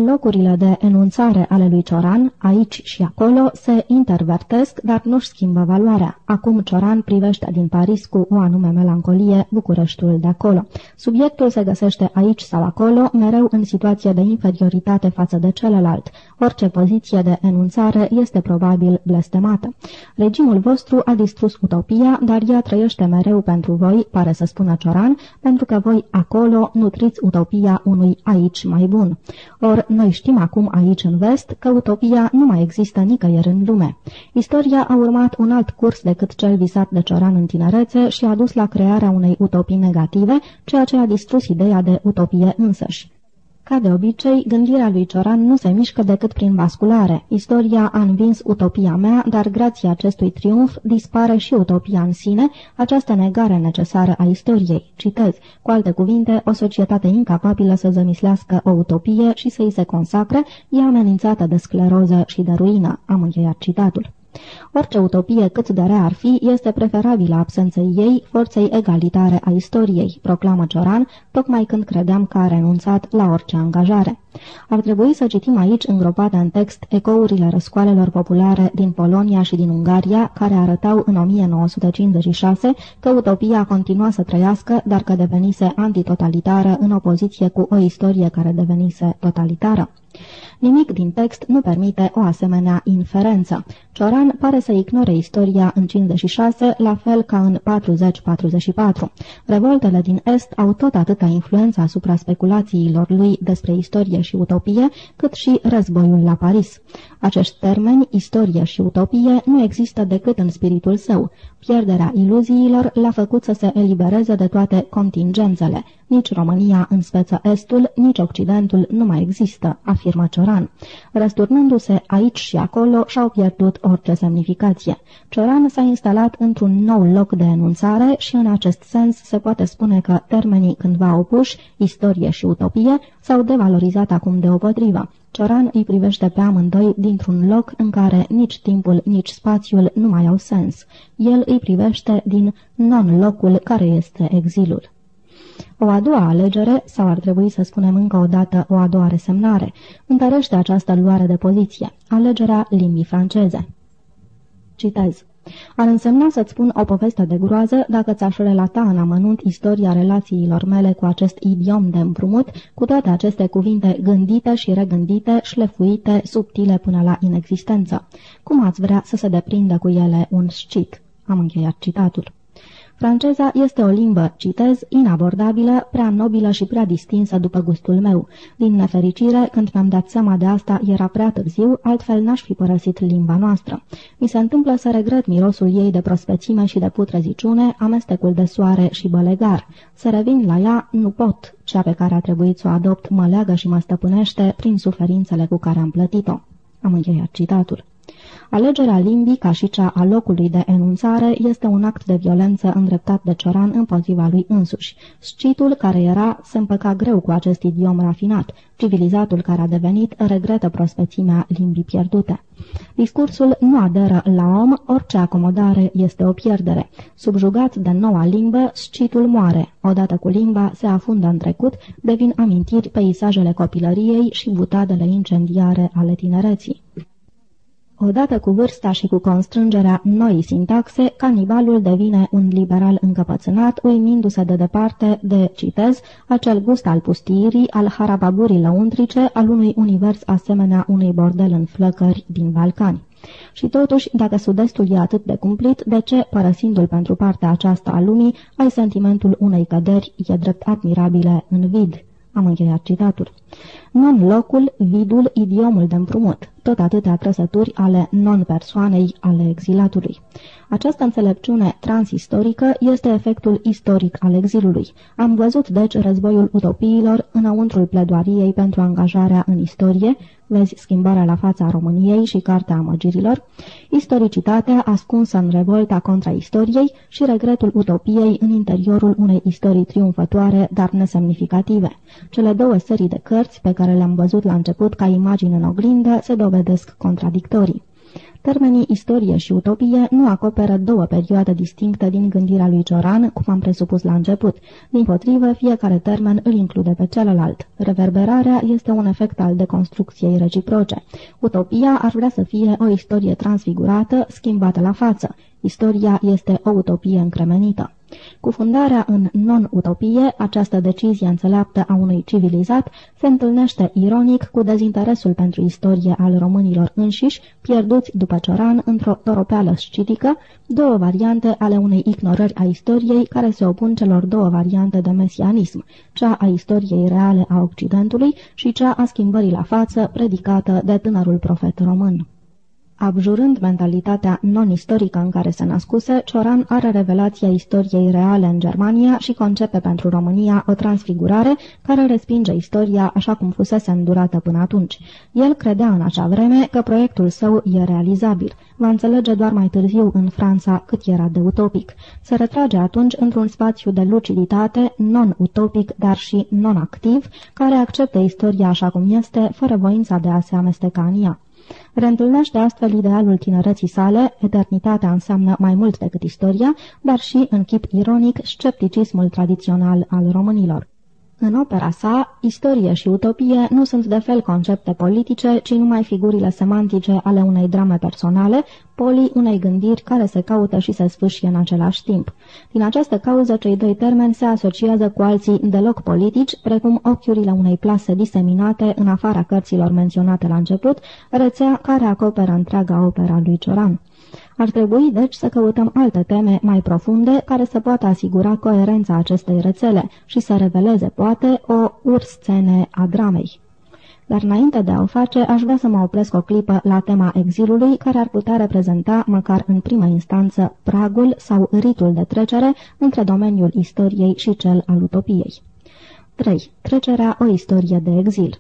Locurile de enunțare ale lui Cioran, aici și acolo, se intervertesc, dar nu-și schimbă valoarea. Acum Cioran privește din Paris cu o anume melancolie Bucureștiul de acolo. Subiectul se găsește aici sau acolo, mereu în situație de inferioritate față de celălalt. Orice poziție de enunțare este probabil blestemată. Regimul vostru a distrus utopia, dar ea trăiește mereu pentru voi, pare să spună Cioran, pentru că voi acolo nutriți utopia unui aici mai bun. Or, noi știm acum aici în vest că utopia nu mai există nicăieri în lume. Istoria a urmat un alt curs decât cel visat de Cioran în tinerețe și a dus la crearea unei utopii negative, ceea ce a distrus ideea de utopie însăși. Ca de obicei, gândirea lui Cioran nu se mișcă decât prin basculare. Istoria a învins utopia mea, dar grație acestui triumf dispare și utopia în sine, această negare necesară a istoriei. Citez, cu alte cuvinte, o societate incapabilă să zămislească o utopie și să-i se consacre, e amenințată de scleroză și de ruină. Am încheiat citatul. Orice utopie cât de rea ar fi, este preferabilă absenței ei, forței egalitare a istoriei, proclamă Cioran, tocmai când credeam că a renunțat la orice angajare. Ar trebui să citim aici, îngropate în text, ecourile răscoalelor populare din Polonia și din Ungaria, care arătau în 1956 că utopia continua să trăiască, dar că devenise antitotalitară în opoziție cu o istorie care devenise totalitară. Nimic din text nu permite o asemenea inferență. Cioran pare să ignore istoria în 56, la fel ca în 40-44. Revoltele din Est au tot atâta influență asupra speculațiilor lui despre istorie și utopie, cât și războiul la Paris. Acești termeni, istorie și utopie, nu există decât în spiritul său. Pierderea iluziilor l-a făcut să se elibereze de toate contingențele. Nici România în speță Estul, nici Occidentul nu mai există, afirmă afirmă Cioran. Răsturnându-se aici și acolo, și-au pierdut orice semnificație. Cioran s-a instalat într-un nou loc de enunțare și în acest sens se poate spune că termenii cândva opuși, istorie și utopie, s-au devalorizat acum deopotrivă. Cioran îi privește pe amândoi dintr-un loc în care nici timpul, nici spațiul nu mai au sens. El îi privește din non-locul care este exilul. O a doua alegere, sau ar trebui să spunem încă o dată o a doua resemnare, întărește această luare de poziție, alegerea limbii franceze. Citez. Ar însemna să-ți spun o poveste de groază dacă ți-aș relata în amănunt istoria relațiilor mele cu acest idiom de împrumut, cu toate aceste cuvinte gândite și regândite, șlefuite, subtile până la inexistență. Cum ați vrea să se deprindă cu ele un scit? Am încheiat citatul. Franceza este o limbă, citez, inabordabilă, prea nobilă și prea distinsă după gustul meu. Din nefericire, când mi-am dat seama de asta, era prea târziu, altfel n-aș fi părăsit limba noastră. Mi se întâmplă să regret mirosul ei de prospețime și de putreziciune, amestecul de soare și bălegar. Să revin la ea, nu pot. Cea pe care a trebuit să o adopt mă leagă și mă stăpânește prin suferințele cu care am plătit-o. Am încheiat citatul. Alegerea limbii, ca și cea a locului de enunțare, este un act de violență îndreptat de Cioran împotriva lui însuși. Scitul, care era, se împăca greu cu acest idiom rafinat. Civilizatul care a devenit regretă prospețimea limbii pierdute. Discursul nu aderă la om, orice acomodare este o pierdere. Subjugat de noua limbă, scitul moare. Odată cu limba se afundă în trecut, devin amintiri peisajele copilăriei și butadele incendiare ale tinereții. Odată cu vârsta și cu constrângerea noii sintaxe, canibalul devine un liberal încăpățânat, uimindu-se de departe de, citez, acel gust al pustirii, al harababurii lăuntrice, al unui univers asemenea unui bordel în flăcări din Balcani. Și totuși, dacă sud-estul e atât de cumplit, de ce, părăsindu-l pentru partea aceasta a lumii, ai sentimentul unei căderi, e drept admirabile în vid? Am încheiat citatul. Non-locul, vidul, idiomul de împrumut, tot atâtea trăsături ale non-persoanei, ale exilatului. Această înțelepciune transistorică este efectul istoric al exilului. Am văzut, deci, războiul utopiilor înăuntrul pledoariei pentru angajarea în istorie, vezi schimbarea la fața României și Cartea Amăgirilor, istoricitatea ascunsă în revolta contra istoriei și regretul utopiei în interiorul unei istorii triumfătoare, dar nesemnificative. Cele două serii de cărți pe care le-am văzut la început ca imagini în oglindă se dovedesc contradictorii. Termenii istorie și utopie nu acoperă două perioade distincte din gândirea lui Cioran, cum am presupus la început. Din potrivă, fiecare termen îl include pe celălalt. Reverberarea este un efect al deconstrucției reciproce. Utopia ar vrea să fie o istorie transfigurată, schimbată la față. Istoria este o utopie încremenită. Cu fundarea în non-utopie, această decizie înțeleaptă a unui civilizat se întâlnește ironic cu dezinteresul pentru istorie al românilor înșiși, pierduți după Cioran într-o toropeală scitică, două variante ale unei ignorări a istoriei care se opun celor două variante de mesianism, cea a istoriei reale a Occidentului și cea a schimbării la față predicată de tânărul profet român. Abjurând mentalitatea non-istorică în care se născuse, Cioran are revelația istoriei reale în Germania și concepe pentru România o transfigurare care respinge istoria așa cum fusese îndurată până atunci. El credea în acea vreme că proiectul său e realizabil. Va înțelege doar mai târziu în Franța cât era de utopic. Se retrage atunci într-un spațiu de luciditate, non-utopic, dar și non-activ, care acceptă istoria așa cum este, fără voința de a se amesteca în ea. Reîntâlnește astfel idealul tinereții sale, eternitatea înseamnă mai mult decât istoria, dar și, în chip ironic, scepticismul tradițional al românilor. În opera sa, istorie și utopie nu sunt de fel concepte politice, ci numai figurile semantice ale unei drame personale, poli unei gândiri care se caută și se sfâșie în același timp. Din această cauză, cei doi termeni se asociază cu alții deloc politici, precum ochiurile unei plase diseminate în afara cărților menționate la început, rețea care acoperă întreaga opera lui Cioran. Ar trebui, deci, să căutăm alte teme mai profunde care să poată asigura coerența acestei rețele și să reveleze, poate, o urscene a dramei. Dar înainte de a o face, aș vrea să mă opresc o clipă la tema exilului, care ar putea reprezenta, măcar în prima instanță, pragul sau ritul de trecere între domeniul istoriei și cel al utopiei. 3. Trecerea o istorie de exil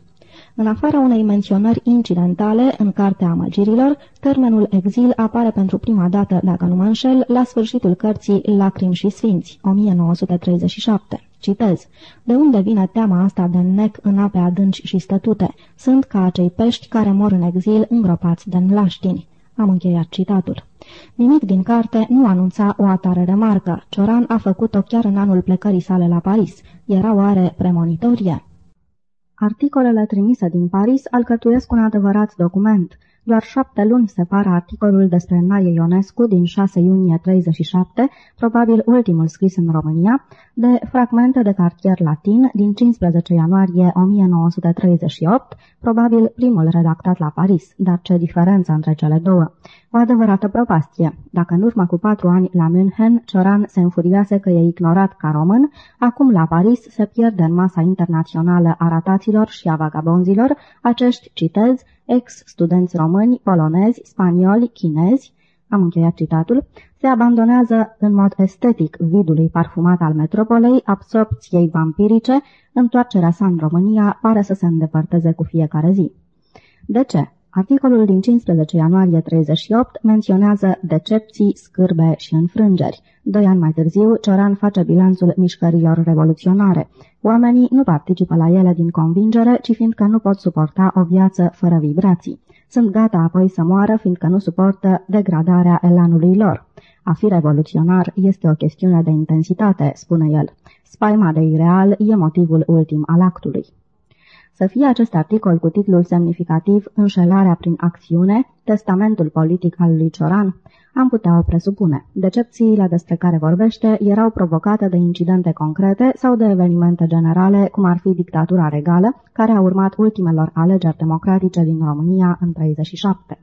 În afara unei menționări incidentale în Cartea Amăgirilor, termenul exil apare pentru prima dată, dacă nu mă înșel, la sfârșitul cărții Lacrim și Sfinți, 1937. Citez. De unde vine teama asta de nec în ape adânci și stătute? Sunt ca acei pești care mor în exil îngropați de înlaștini. Am încheiat citatul. Nimic din carte nu anunța o atare remarcă. Cioran a făcut-o chiar în anul plecării sale la Paris. Era oare premonitorie? Articolele trimise din Paris alcătuiesc un adevărat document. Doar șapte luni separă articolul despre Naie Ionescu din 6 iunie 37, probabil ultimul scris în România, de fragmente de cartier latin din 15 ianuarie 1938, probabil primul redactat la Paris, dar ce diferență între cele două. O adevărată propastie. Dacă în urmă cu patru ani la München, Cioran se înfuriase că e ignorat ca român, acum la Paris se pierde în masa internațională a rataților și a vagabonzilor, acești, citez, ex-studenți români, polonezi, spanioli, chinezi, am încheiat citatul, se abandonează în mod estetic vidului parfumat al metropolei, absorpției vampirice, întoarcerea sa în România pare să se îndepărteze cu fiecare zi. De ce? Articolul din 15 ianuarie 38 menționează decepții, scârbe și înfrângeri. Doi ani mai târziu, Cioran face bilanțul mișcărilor revoluționare. Oamenii nu participă la ele din convingere, ci fiindcă nu pot suporta o viață fără vibrații. Sunt gata apoi să moară, fiindcă nu suportă degradarea elanului lor. A fi revoluționar este o chestiune de intensitate, spune el. Spaima de ireal e motivul ultim al actului. Să fie acest articol cu titlul semnificativ Înșelarea prin acțiune, testamentul politic al lui Cioran, am putea o presupune. Decepțiile despre care vorbește erau provocate de incidente concrete sau de evenimente generale, cum ar fi dictatura regală, care a urmat ultimelor alegeri democratice din România în 37.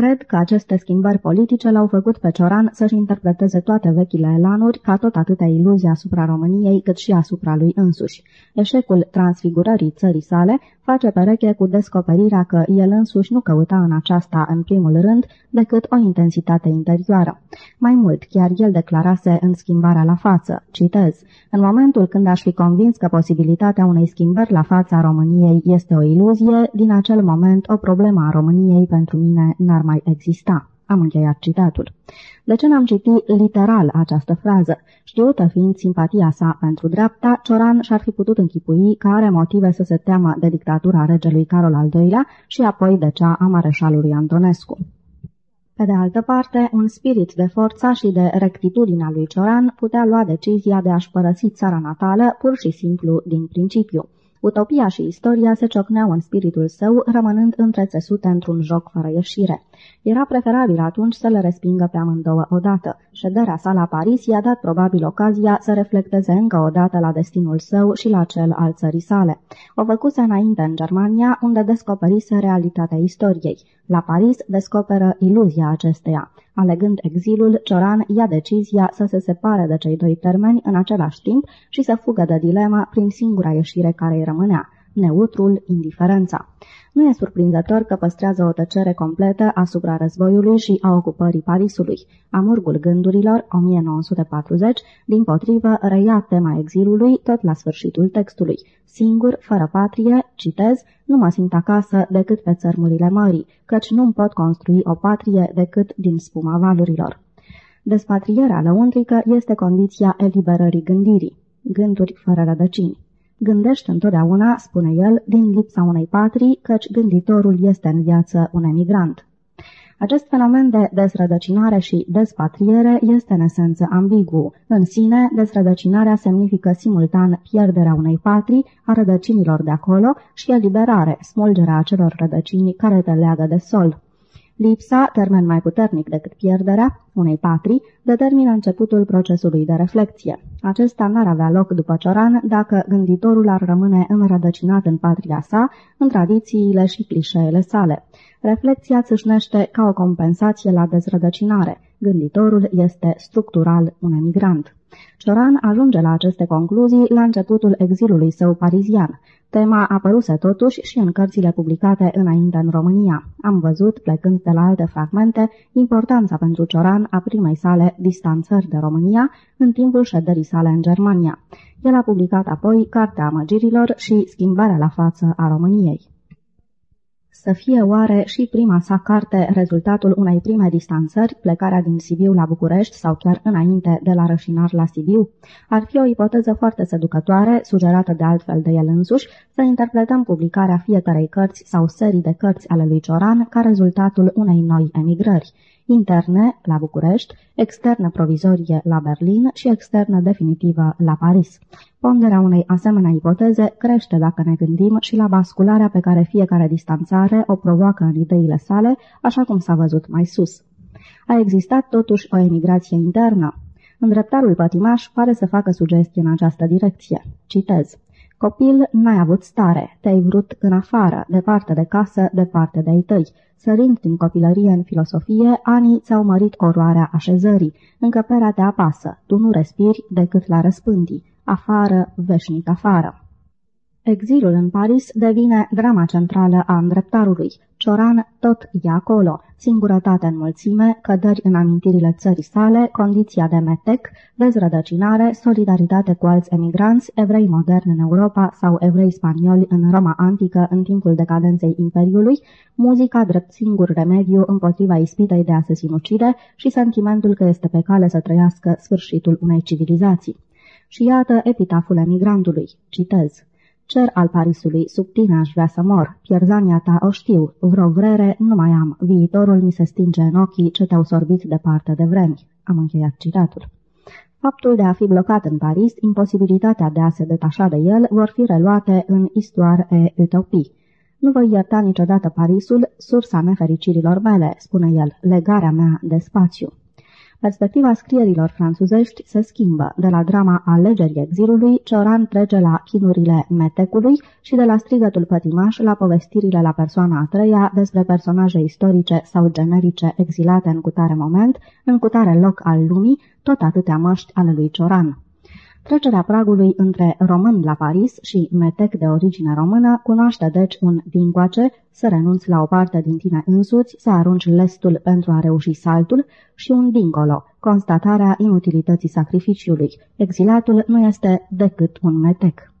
Cred că aceste schimbări politice l-au făcut pe Cioran să-și interpreteze toate vechile elanuri ca tot atâtea iluzii asupra României cât și asupra lui însuși. Eșecul transfigurării țării sale face pereche cu descoperirea că el însuși nu căuta în aceasta în primul rând decât o intensitate interioară. Mai mult, chiar el declarase în schimbarea la față, citez, în momentul când aș fi convins că posibilitatea unei schimbări la fața României este o iluzie, din acel moment o problemă a României pentru mine n-ar mai exista. Am încheiat citatul. De ce n-am citit literal această frază? Știută fiind simpatia sa pentru dreapta, Cioran și-ar fi putut închipui că are motive să se teamă de dictatura regelui Carol al II-lea și apoi de cea a mareșalului Antonescu. Pe de altă parte, un spirit de forța și de rectitudine a lui Cioran putea lua decizia de a-și părăsi țara natală pur și simplu din principiu. Utopia și istoria se ciocneau în spiritul său, rămânând între țesute într-un joc fără ieșire. Era preferabil atunci să le respingă pe amândouă odată. Șederea sa la Paris i-a dat probabil ocazia să reflecteze încă o dată la destinul său și la cel al țării sale. O făcuse înainte în Germania, unde descoperise realitatea istoriei. La Paris descoperă iluzia acesteia. Alegând exilul, Cioran ia decizia să se separe de cei doi termeni în același timp și să fugă de dilemă prin singura ieșire care îi rămânea, neutrul, indiferența. Nu e surprinzător că păstrează o tăcere completă asupra războiului și a ocupării Parisului. Amurgul gândurilor, 1940, din potrivă, reia tema exilului tot la sfârșitul textului. Singur, fără patrie, citez, nu mă simt acasă decât pe țărmurile mării, căci nu-mi pot construi o patrie decât din spuma valurilor. Despatrierea lăuntrică este condiția eliberării gândirii. Gânduri fără rădăcini. Gândește întotdeauna, spune el, din lipsa unei patrii, căci gânditorul este în viață un emigrant. Acest fenomen de dezrădăcinare și despatriere este în esență ambigu. În sine, dezrădăcinarea semnifică simultan pierderea unei patrii, a rădăcinilor de acolo și eliberare, smulgerea acelor rădăcini care te leagă de sol. Lipsa, termen mai puternic decât pierderea, unei patrii, determină începutul procesului de reflexie. Acesta n-ar avea loc după Cioran dacă gânditorul ar rămâne înrădăcinat în patria sa, în tradițiile și clișeele sale. Reflexia țâșnește ca o compensație la dezrădăcinare. Gânditorul este structural un emigrant. Cioran ajunge la aceste concluzii la începutul exilului său parizian. Tema apăruse totuși și în cărțile publicate înainte în România. Am văzut, plecând de la alte fragmente, importanța pentru Cioran a primei sale distanțări de România în timpul șederii sale în Germania. El a publicat apoi Cartea Amăgirilor și Schimbarea la față a României. Să fie oare și prima sa carte rezultatul unei prime distanțări, plecarea din Sibiu la București sau chiar înainte de la Rășinar la Sibiu? Ar fi o ipoteză foarte seducătoare, sugerată de altfel de el însuși, să interpretăm publicarea fiecarei cărți sau serii de cărți ale lui Cioran ca rezultatul unei noi emigrări interne la București, externă provizorie la Berlin și externă definitivă la Paris. Ponderea unei asemenea ipoteze crește dacă ne gândim și la bascularea pe care fiecare distanțare o provoacă în ideile sale, așa cum s-a văzut mai sus. A existat totuși o emigrație internă. Îndreptarul pătimaș pare să facă sugestii în această direcție. Citez. Copil, n-ai avut stare, te-ai vrut în afară, departe de casă, departe de-ai tăi. Sărind din copilărie în filosofie, anii ți-au mărit oroarea așezării. Încăperea te apasă, tu nu respiri decât la răspândii. Afară, veșnic afară. Exilul în Paris devine drama centrală a îndreptarului. Cioran tot e acolo, singurătate în mulțime, cădări în amintirile țării sale, condiția de metec, dezrădăcinare, solidaritate cu alți emigranți, evrei moderni în Europa sau evrei spanioli în Roma antică în timpul decadenței Imperiului, muzica drept singur remediu împotriva ispitei de a se sinucide și sentimentul că este pe cale să trăiască sfârșitul unei civilizații. Și iată epitaful emigrantului. Citez. Cer al Parisului, sub tine aș vrea să mor, pierzania ta o știu, vreo vrere nu mai am, viitorul mi se stinge în ochii ce te-au sorbit departe de vremi. Am încheiat citatul. Faptul de a fi blocat în Paris, imposibilitatea de a se detașa de el, vor fi reluate în Histoire et Utopie. Nu voi ierta niciodată Parisul, sursa nefericirilor mele, spune el, legarea mea de spațiu. Perspectiva scrierilor franțuzești se schimbă. De la drama alegerii exilului, Cioran trece la chinurile metecului și de la strigătul pătimaș la povestirile la persoana a treia despre personaje istorice sau generice exilate în cutare moment, în cutare loc al lumii, tot atâtea măști ale lui Cioran. Trecerea pragului între român la Paris și metec de origine română cunoaște deci un dincoace, să renunți la o parte din tine însuți, să arunci lestul pentru a reuși saltul și un dincolo, constatarea inutilității sacrificiului. Exilatul nu este decât un metec.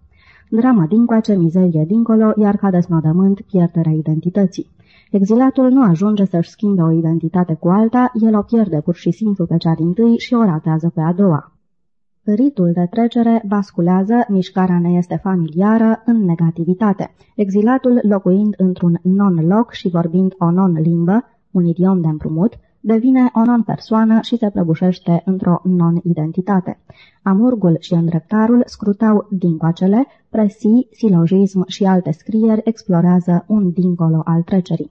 Drama dincoace, mizerie dincolo, iar ca desnodământ pierderea identității. Exilatul nu ajunge să-și schimbe o identitate cu alta, el o pierde pur și simplu pe cea din tâi și o ratează pe a doua. Ritul de trecere basculează, mișcarea ne este familiară, în negativitate. Exilatul, locuind într-un non-loc și vorbind o non-limbă, un idiom de împrumut, devine o non-persoană și se prăbușește într-o non-identitate. Amurgul și îndreptarul scrutau dincoacele, presii, silogism și alte scrieri explorează un dincolo al trecerii.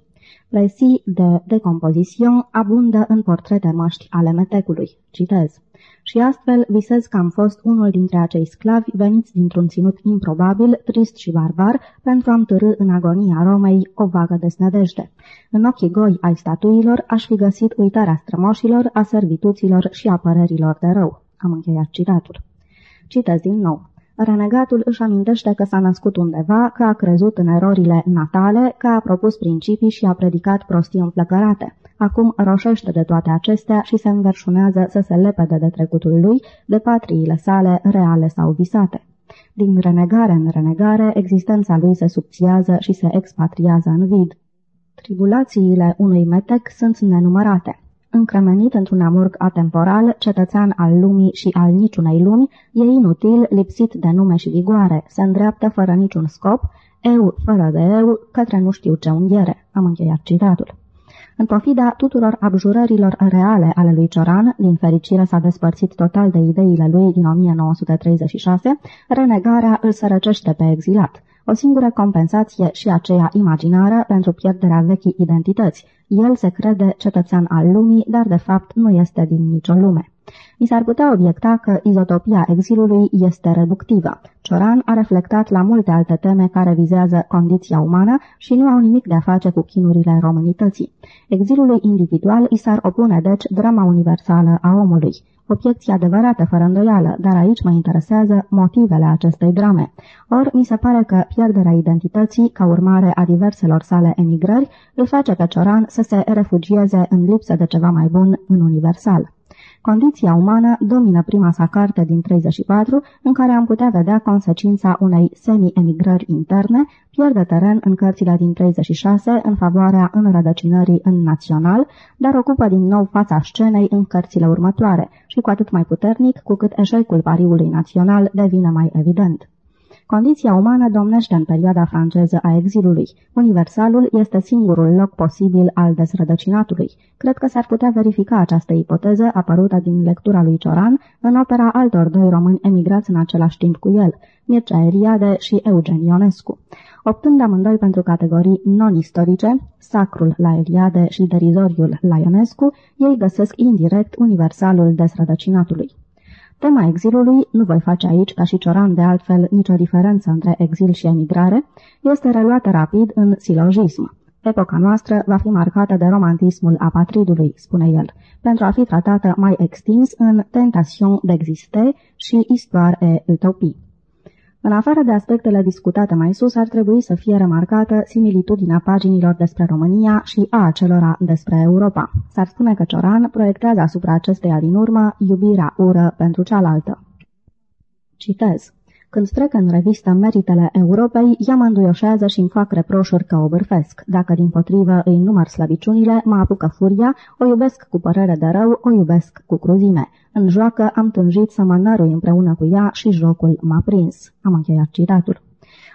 Presii de decompoziție abundă în portrete măști ale metecului. Citez și astfel visez că am fost unul dintre acei sclavi veniți dintr-un ținut improbabil, trist și barbar, pentru a-mi târâ în agonia Romei o vagă desnădejde. În ochii goi ai statuilor aș fi găsit uitarea strămoșilor, a servituților și a părerilor de rău. Am încheiat citatul. Citez din nou. Renegatul își amintește că s-a născut undeva, că a crezut în erorile natale, că a propus principii și a predicat prostii înflăcărate. Acum roșește de toate acestea și se înverșunează să se lepede de trecutul lui, de patriile sale reale sau visate. Din renegare în renegare, existența lui se subțiază și se expatriază în vid. Tribulațiile unui metec sunt nenumărate. Încremenit într-un amurg atemporal, cetățean al lumii și al niciunei lumi, e inutil, lipsit de nume și vigoare, se îndreaptă fără niciun scop, eu fără de eu, către nu știu ce unghiere. Am încheiat citatul. În pofida tuturor abjurărilor reale ale lui Cioran, din fericire s-a despărțit total de ideile lui din 1936, renegarea îl sărăcește pe exilat. O singură compensație și aceea imaginară pentru pierderea vechii identități. El se crede cetățean al lumii, dar de fapt nu este din nicio lume. Mi s-ar putea obiecta că izotopia exilului este reductivă. Cioran a reflectat la multe alte teme care vizează condiția umană și nu au nimic de a face cu chinurile românității. Exilului individual i s-ar opune deci drama universală a omului. Obiecție adevărată, fără îndoială, dar aici mă interesează motivele acestei drame. Or, mi se pare că pierderea identității, ca urmare a diverselor sale emigrări, îl face pe Cioran să se refugieze în lipsă de ceva mai bun în universal. Condiția umană domină prima sa carte din 34, în care am putea vedea consecința unei semi-emigrări interne, pierde teren în cărțile din 36 în favoarea înrădăcinării în național, dar ocupă din nou fața scenei în cărțile următoare și cu atât mai puternic cu cât eșecul pariului național devine mai evident. Condiția umană domnește în perioada franceză a exilului. Universalul este singurul loc posibil al dezrădăcinatului. Cred că s-ar putea verifica această ipoteză apărută din lectura lui Cioran în opera altor doi români emigrați în același timp cu el, Mircea Eliade și Eugen Ionescu. Optând amândoi pentru categorii non-istorice, sacrul la Eliade și derizoriul la Ionescu, ei găsesc indirect universalul desrădăcinatului. Tema exilului, nu voi face aici, ca și Cioran de altfel, nicio diferență între exil și emigrare, este reluată rapid în silogism. Epoca noastră va fi marcată de romantismul apatridului, spune el, pentru a fi tratată mai extins în Tentation d'exister și Histoire et Utopie. În afară de aspectele discutate mai sus, ar trebui să fie remarcată similitudinea paginilor despre România și a acelora despre Europa. S-ar spune că Cioran proiectează asupra acesteia din urmă iubirea ură pentru cealaltă. Citez. Când trec în revistă meritele Europei, ea mă înduioșează și îmi fac reproșuri că o bârfesc. Dacă din potrivă îi număr slăbiciunile, mă apucă furia, o iubesc cu părere de rău, o iubesc cu cruzime. În joacă am tânjit să mă nărui împreună cu ea și jocul m-a prins. Am încheiat citatul.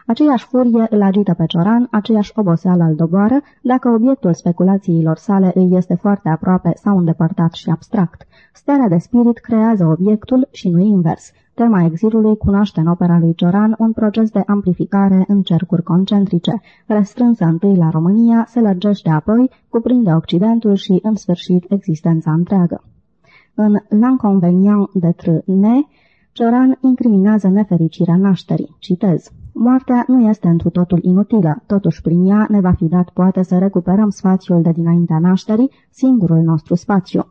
Aceeași furie îl agită pe Cioran, aceeași oboseală îl doboară, dacă obiectul speculațiilor sale îi este foarte aproape sau îndepărtat și abstract. Starea de spirit creează obiectul și nu invers. Tema exilului cunoaște în opera lui Cioran un proces de amplificare în cercuri concentrice. Restrânsă întâi la România, se lărgește apoi, cuprinde Occidentul și, în sfârșit, existența întreagă. În L'Inconvenient de Ne, Cioran incriminează nefericirea nașterii. Citez. Moartea nu este întru totul inutilă, totuși prin ea ne va fi dat poate să recuperăm spațiul de dinaintea nașterii, singurul nostru spațiu.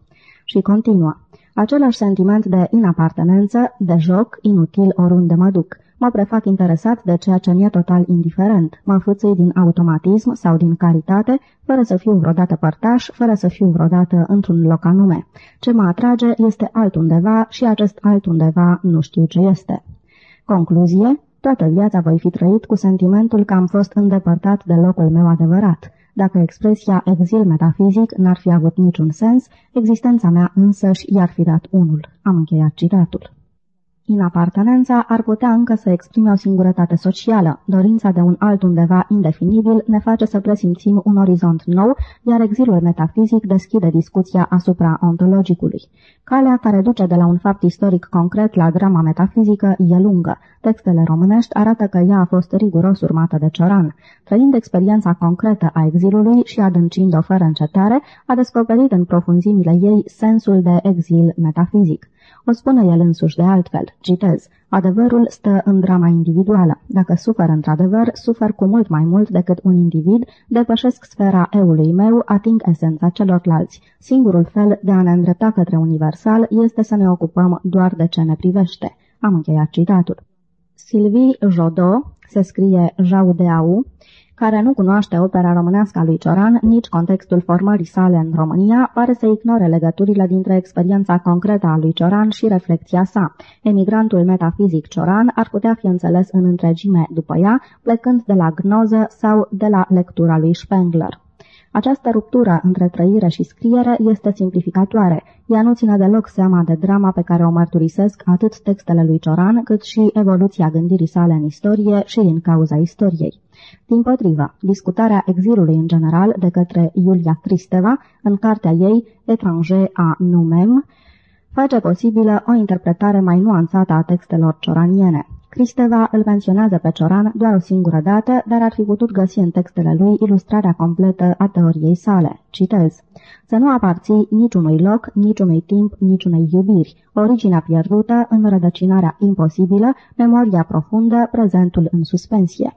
Și continuă. Același sentiment de inapartenență, de joc, inutil oriunde mă duc. Mă prefac interesat de ceea ce mi-e total indiferent. Mă fâțâi din automatism sau din caritate, fără să fiu vreodată părtaș, fără să fiu vreodată într-un loc anume. Ce mă atrage este altundeva și acest altundeva nu știu ce este. Concluzie, toată viața voi fi trăit cu sentimentul că am fost îndepărtat de locul meu adevărat. Dacă expresia exil metafizic n-ar fi avut niciun sens, existența mea însăși i-ar fi dat unul. Am încheiat citatul. Inapartenența ar putea încă să exprime o singurătate socială. Dorința de un altundeva indefinibil ne face să presimțim un orizont nou, iar exilul metafizic deschide discuția asupra ontologicului. Calea care duce de la un fapt istoric concret la drama metafizică e lungă. Textele românești arată că ea a fost riguros urmată de Cioran. Trăind experiența concretă a exilului și adâncind-o fără încetare, a descoperit în profunzimile ei sensul de exil metafizic. O spune el însuși de altfel, citez, adevărul stă în drama individuală. Dacă sufer într-adevăr, sufer cu mult mai mult decât un individ, depășesc sfera eului meu, ating esența celorlalți. Singurul fel de a ne îndrepta către universal este să ne ocupăm doar de ce ne privește. Am încheiat citatul. Sylvie Jodot, se scrie Jaudeau, care nu cunoaște opera românească a lui Cioran, nici contextul formării sale în România, pare să ignore legăturile dintre experiența concretă a lui Cioran și reflecția sa. Emigrantul metafizic Cioran ar putea fi înțeles în întregime după ea, plecând de la gnoză sau de la lectura lui Spengler. Această ruptură între trăire și scriere este simplificatoare. Ea nu ține deloc seama de drama pe care o mărturisesc atât textele lui Cioran, cât și evoluția gândirii sale în istorie și din cauza istoriei. Din potrivă, discutarea exilului în general de către Iulia Cristeva, în cartea ei Etranger a Numem, face posibilă o interpretare mai nuanțată a textelor cioraniene. Cristeva îl menționează pe Cioran doar o singură dată, dar ar fi putut găsi în textele lui ilustrarea completă a teoriei sale. Citez. Să nu aparții niciunui loc, niciunui timp, niciunei iubiri, originea pierdută, înrădăcinarea imposibilă, memoria profundă, prezentul în suspensie.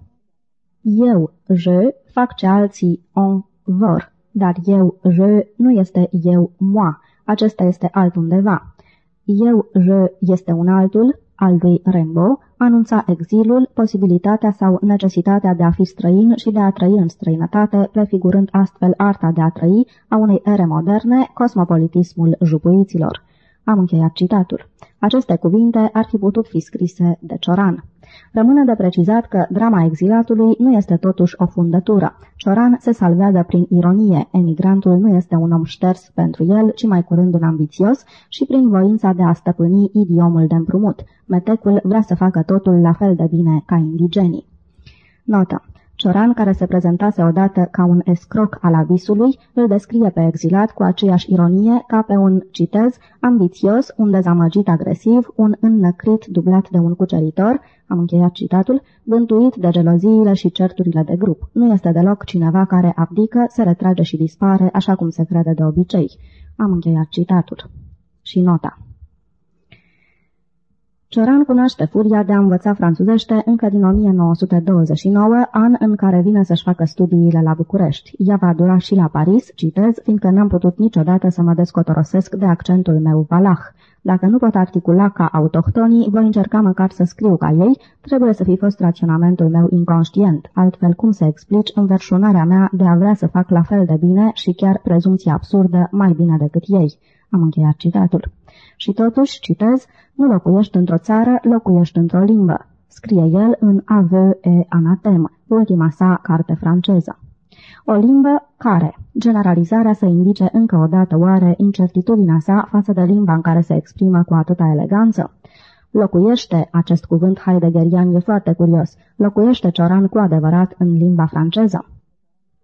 Eu, je, fac ce alții on vor, dar eu, je, nu este eu, moi, acesta este altundeva. Eu, je, este un altul, al lui Rimbaud, anunța exilul, posibilitatea sau necesitatea de a fi străin și de a trăi în străinătate, prefigurând astfel arta de a trăi a unei ere moderne, cosmopolitismul jupuiților. Am încheiat citatul. Aceste cuvinte ar fi putut fi scrise de Cioran. Rămâne de precizat că drama exilatului nu este totuși o fundătură. Cioran se salvează prin ironie, emigrantul nu este un om șters pentru el, ci mai curând un ambițios și prin voința de a stăpâni idiomul de împrumut. Metecul vrea să facă totul la fel de bine ca indigenii. Notă. Cioran, care se prezentase odată ca un escroc al avisului, îl descrie pe exilat cu aceeași ironie ca pe un, citez, ambițios, un dezamăgit agresiv, un înnăcrit dublat de un cuceritor, am încheiat citatul, bântuit de geloziile și certurile de grup. Nu este deloc cineva care abdică, se retrage și dispare, așa cum se crede de obicei. Am încheiat citatul. Și nota. Cioran cunoaște furia de a învăța franțuzește încă din 1929, an în care vine să-și facă studiile la București. Ea va dura și la Paris, citez, fiindcă n-am putut niciodată să mă descotorosesc de accentul meu valah. Dacă nu pot articula ca autohtonii, voi încerca măcar să scriu ca ei, trebuie să fi fost raționamentul meu inconștient, altfel cum să explici înverșunarea mea de a vrea să fac la fel de bine și chiar prezumția absurdă mai bine decât ei. Am încheiat citatul. Și totuși, citez, nu locuiești într-o țară, locuiești într-o limbă. Scrie el în Aveu et Anatem, ultima sa carte franceză. O limbă care, generalizarea să indice încă o dată oare incertitudinea sa față de limba în care se exprimă cu atâta eleganță? Locuiește, acest cuvânt heideggerian e foarte curios, locuiește Cioran cu adevărat în limba franceză?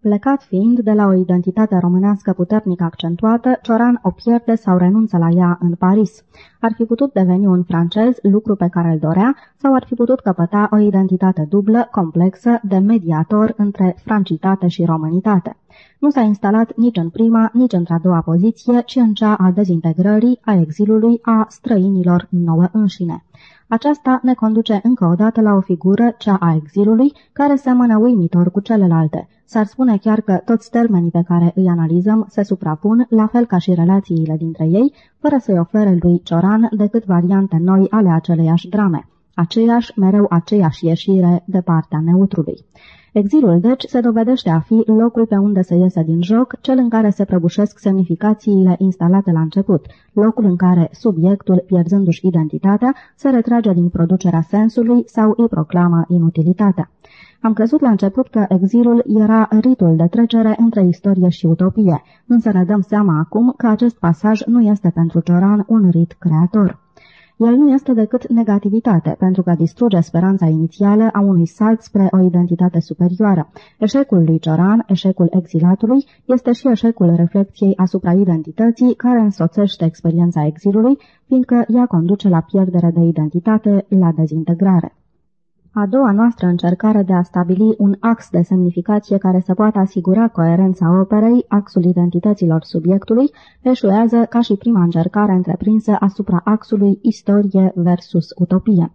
Plecat fiind de la o identitate românească puternic accentuată, Cioran o pierde sau renunță la ea în Paris. Ar fi putut deveni un francez, lucru pe care îl dorea, sau ar fi putut căpăta o identitate dublă, complexă, de mediator între francitate și românitate. Nu s-a instalat nici în prima, nici într-a doua poziție, ci în cea a dezintegrării, a exilului, a străinilor nouă înșine. Aceasta ne conduce încă o dată la o figură, cea a exilului, care seamănă uimitor cu celelalte. S-ar spune chiar că toți termenii pe care îi analizăm se suprapun, la fel ca și relațiile dintre ei, fără să-i ofere lui Cioran decât variante noi ale aceleiași drame. Aceeași, mereu aceeași ieșire de partea neutrului. Exilul, deci, se dovedește a fi locul pe unde se iese din joc, cel în care se prăbușesc semnificațiile instalate la început, locul în care subiectul, pierzându-și identitatea, se retrage din producerea sensului sau îi proclamă inutilitatea. Am crezut la început că exilul era ritul de trecere între istorie și utopie, însă ne dăm seama acum că acest pasaj nu este pentru Cioran un rit creator. El nu este decât negativitate, pentru că distruge speranța inițială a unui salt spre o identitate superioară. Eșecul lui Cioran, eșecul exilatului, este și eșecul reflecției asupra identității care însoțește experiența exilului, fiindcă ea conduce la pierdere de identitate, la dezintegrare. A doua noastră încercare de a stabili un ax de semnificație care să poată asigura coerența operei, axul identităților subiectului, eșuează ca și prima încercare întreprinsă asupra axului istorie versus utopie.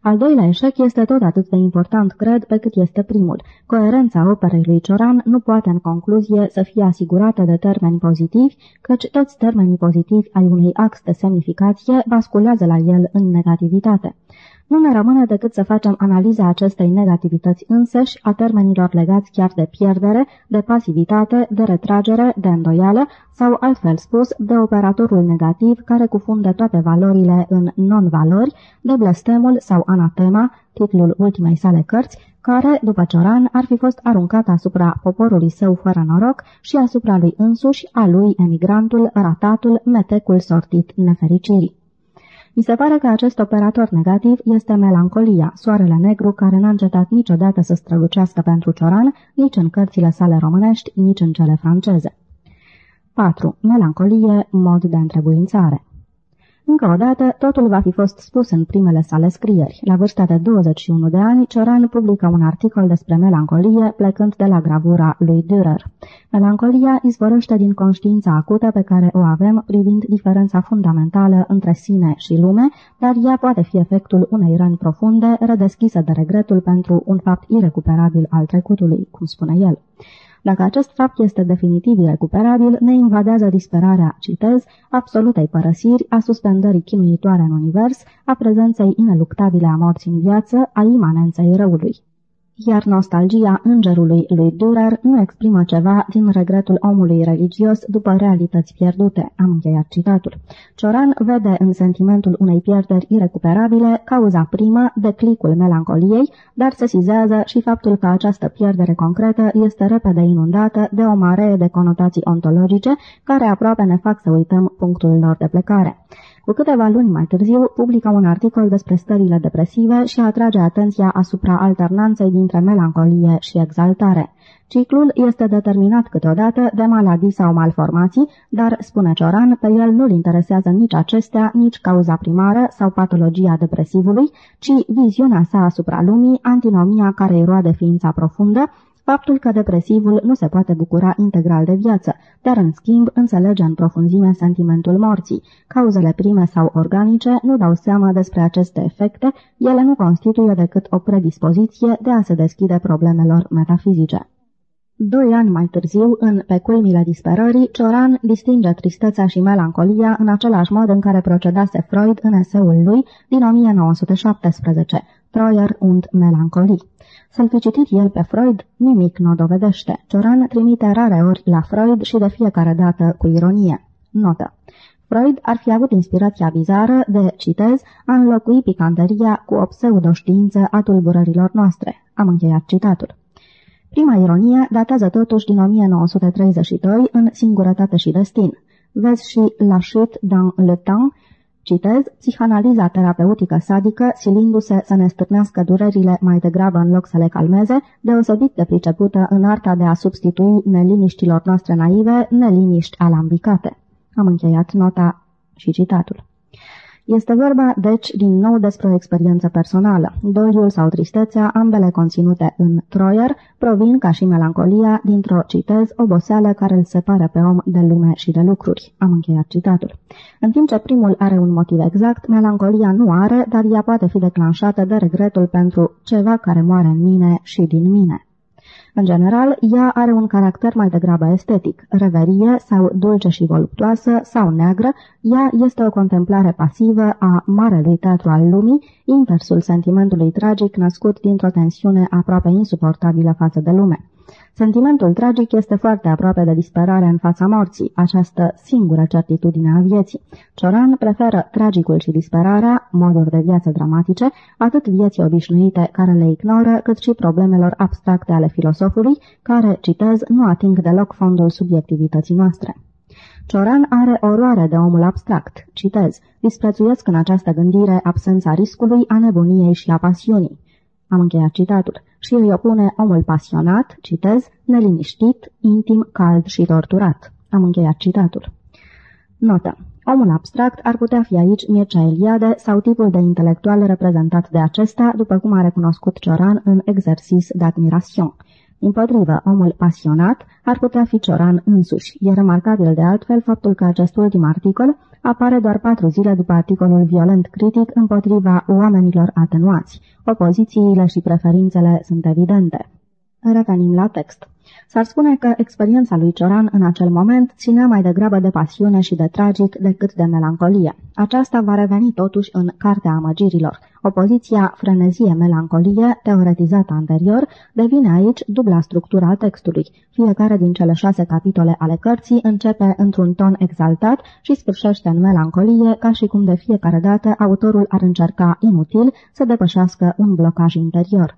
Al doilea eșec este tot atât de important, cred, pe cât este primul. Coerența operei lui Cioran nu poate în concluzie să fie asigurată de termeni pozitivi, căci toți termenii pozitivi ai unui ax de semnificație basculează la el în negativitate. Nu ne rămâne decât să facem analiza acestei negativități însăși a termenilor legați chiar de pierdere, de pasivitate, de retragere, de îndoială sau, altfel spus, de operatorul negativ care cufunde toate valorile în non-valori, de blestemul sau anatema, titlul ultimei sale cărți, care, după Cioran, ar fi fost aruncat asupra poporului său fără noroc și asupra lui însuși, a lui emigrantul, ratatul, metecul sortit nefericirii. Mi se pare că acest operator negativ este melancolia, soarele negru care n-a încetat niciodată să strălucească pentru Cioran, nici în cărțile sale românești, nici în cele franceze. 4. Melancolie, mod de întrebuințare Încă o dată, totul va fi fost spus în primele sale scrieri. La vârsta de 21 de ani, Cioran publică un articol despre melancolie, plecând de la gravura lui Dürer. Melancolia izvorăște din conștiința acută pe care o avem privind diferența fundamentală între sine și lume, dar ea poate fi efectul unei răni profunde, redeschisă de regretul pentru un fapt irecuperabil al trecutului, cum spune el. Dacă acest fapt este definitiv irecuperabil, ne invadează disperarea, citez, absolutei părăsiri, a suspendării chinuitoare în univers, a prezenței ineluctabile a morții în viață, a imanenței răului iar nostalgia îngerului lui Dürer nu exprimă ceva din regretul omului religios după realități pierdute. Am încheiat citatul. Cioran vede în sentimentul unei pierderi irecuperabile cauza primă, declicul melancoliei, dar se sizează și faptul că această pierdere concretă este repede inundată de o mare de conotații ontologice care aproape ne fac să uităm punctul lor de plecare. Cu câteva luni mai târziu, publică un articol despre stările depresive și atrage atenția asupra alternanței dintre melancolie și exaltare. Ciclul este determinat câteodată de maladii sau malformații, dar, spune Cioran, pe el nu-l interesează nici acestea, nici cauza primară sau patologia depresivului, ci viziunea sa asupra lumii, antinomia care îi roade ființa profundă, faptul că depresivul nu se poate bucura integral de viață, dar în schimb înțelege în profunzime sentimentul morții. Cauzele prime sau organice nu dau seama despre aceste efecte, ele nu constituie decât o predispoziție de a se deschide problemelor metafizice. Doi ani mai târziu, în Pe culmile disperării, Cioran distinge tristețea și melancolia în același mod în care procedase Freud în eseul lui din 1917, Treuer und Melancholie. Să-l fi citit el pe Freud, nimic nu o dovedește. Cioran trimite rare ori la Freud și de fiecare dată cu ironie. Notă. Freud ar fi avut inspirația bizară de, citez, a înlocui picanteria cu o pseudoștiință a tulburărilor noastre. Am încheiat citatul. Prima ironie datează totuși din 1932 în Singurătate și Destin. Vezi și La chute dans le temps, Citez, psihanaliza terapeutică sadică, silindu-se să ne stârnească durerile mai degrabă în loc să le calmeze, deosebit de pricepută în arta de a substitui neliniștilor noastre naive, neliniști alambicate. Am încheiat nota și citatul. Este vorba, deci, din nou despre o experiență personală. Doliul sau tristețea, ambele conținute în Troyer, provin, ca și melancolia, dintr-o, citez, oboseală care îl separă pe om de lume și de lucruri. Am încheiat citatul. În timp ce primul are un motiv exact, melancolia nu are, dar ea poate fi declanșată de regretul pentru ceva care moare în mine și din mine. În general, ea are un caracter mai degrabă estetic, reverie sau dulce și voluptoasă sau neagră, ea este o contemplare pasivă a marelui teatru al lumii, inversul sentimentului tragic născut dintr-o tensiune aproape insuportabilă față de lume. Sentimentul tragic este foarte aproape de disperare în fața morții, această singură certitudine a vieții. Cioran preferă tragicul și disperarea, moduri de viață dramatice, atât vieții obișnuite care le ignoră, cât și problemelor abstracte ale filosofului, care, citez, nu ating deloc fondul subiectivității noastre. Cioran are oroare de omul abstract. Citez. Disprețuiesc în această gândire absența riscului, a nebuniei și a pasiunii. Am încheiat citatul și îi opune omul pasionat, citez, neliniștit, intim, cald și torturat. Am încheiat citatul. Notă. Omul abstract ar putea fi aici Mircea Eliade sau tipul de intelectual reprezentat de acesta, după cum a recunoscut Cioran în Exercis d'admiration. Împotrivă, omul pasionat ar putea fi Cioran însuși. E remarcabil de altfel faptul că acest ultim articol apare doar patru zile după articolul violent critic împotriva oamenilor atenuați. Opozițiile și preferințele sunt evidente. Revenim la text. S-ar spune că experiența lui Cioran în acel moment ținea mai degrabă de pasiune și de tragic decât de melancolie. Aceasta va reveni totuși în Cartea Amăgirilor. Opoziția frenezie-melancolie, teoretizată anterior, devine aici dubla structura textului. Fiecare din cele șase capitole ale cărții începe într-un ton exaltat și sfârșește în melancolie, ca și cum de fiecare dată autorul ar încerca inutil să depășească un blocaj interior.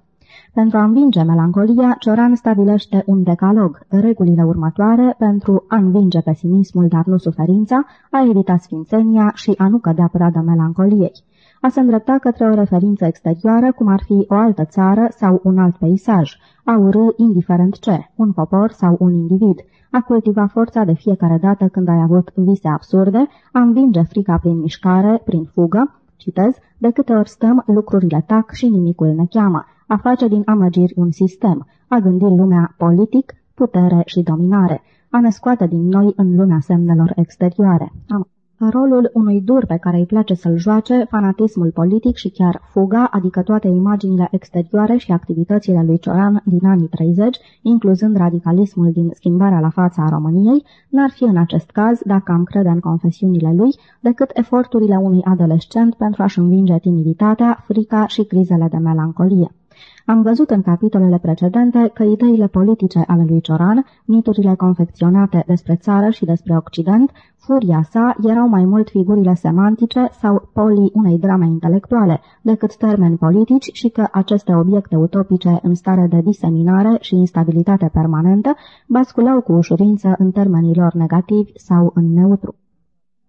Pentru a învinge melancolia, Cioran stabilește un decalog, regulile următoare pentru a învinge pesimismul, dar nu suferința, a evita sfințenia și a nu cădea pradă melancoliei. A se îndrepta către o referință exterioară, cum ar fi o altă țară sau un alt peisaj, a urâ indiferent ce, un popor sau un individ, a cultiva forța de fiecare dată când ai avut vise absurde, a învinge frica prin mișcare, prin fugă, citez, de câte ori stăm, lucrurile tac și nimicul ne cheamă, a face din amăgiri un sistem, a gândi lumea politic, putere și dominare, a ne scoate din noi în lumea semnelor exterioare. Am Rolul unui dur pe care îi place să-l joace, fanatismul politic și chiar fuga, adică toate imaginile exterioare și activitățile lui Cioran din anii 30, incluzând radicalismul din schimbarea la fața a României, n-ar fi în acest caz, dacă am crede în confesiunile lui, decât eforturile unui adolescent pentru a-și învinge timiditatea, frica și crizele de melancolie. Am văzut în capitolele precedente că ideile politice ale lui Cioran, miturile confecționate despre țară și despre Occident, furia sa erau mai mult figurile semantice sau polii unei drame intelectuale decât termeni politici și că aceste obiecte utopice în stare de diseminare și instabilitate permanentă basculau cu ușurință în termenii lor negativi sau în neutru.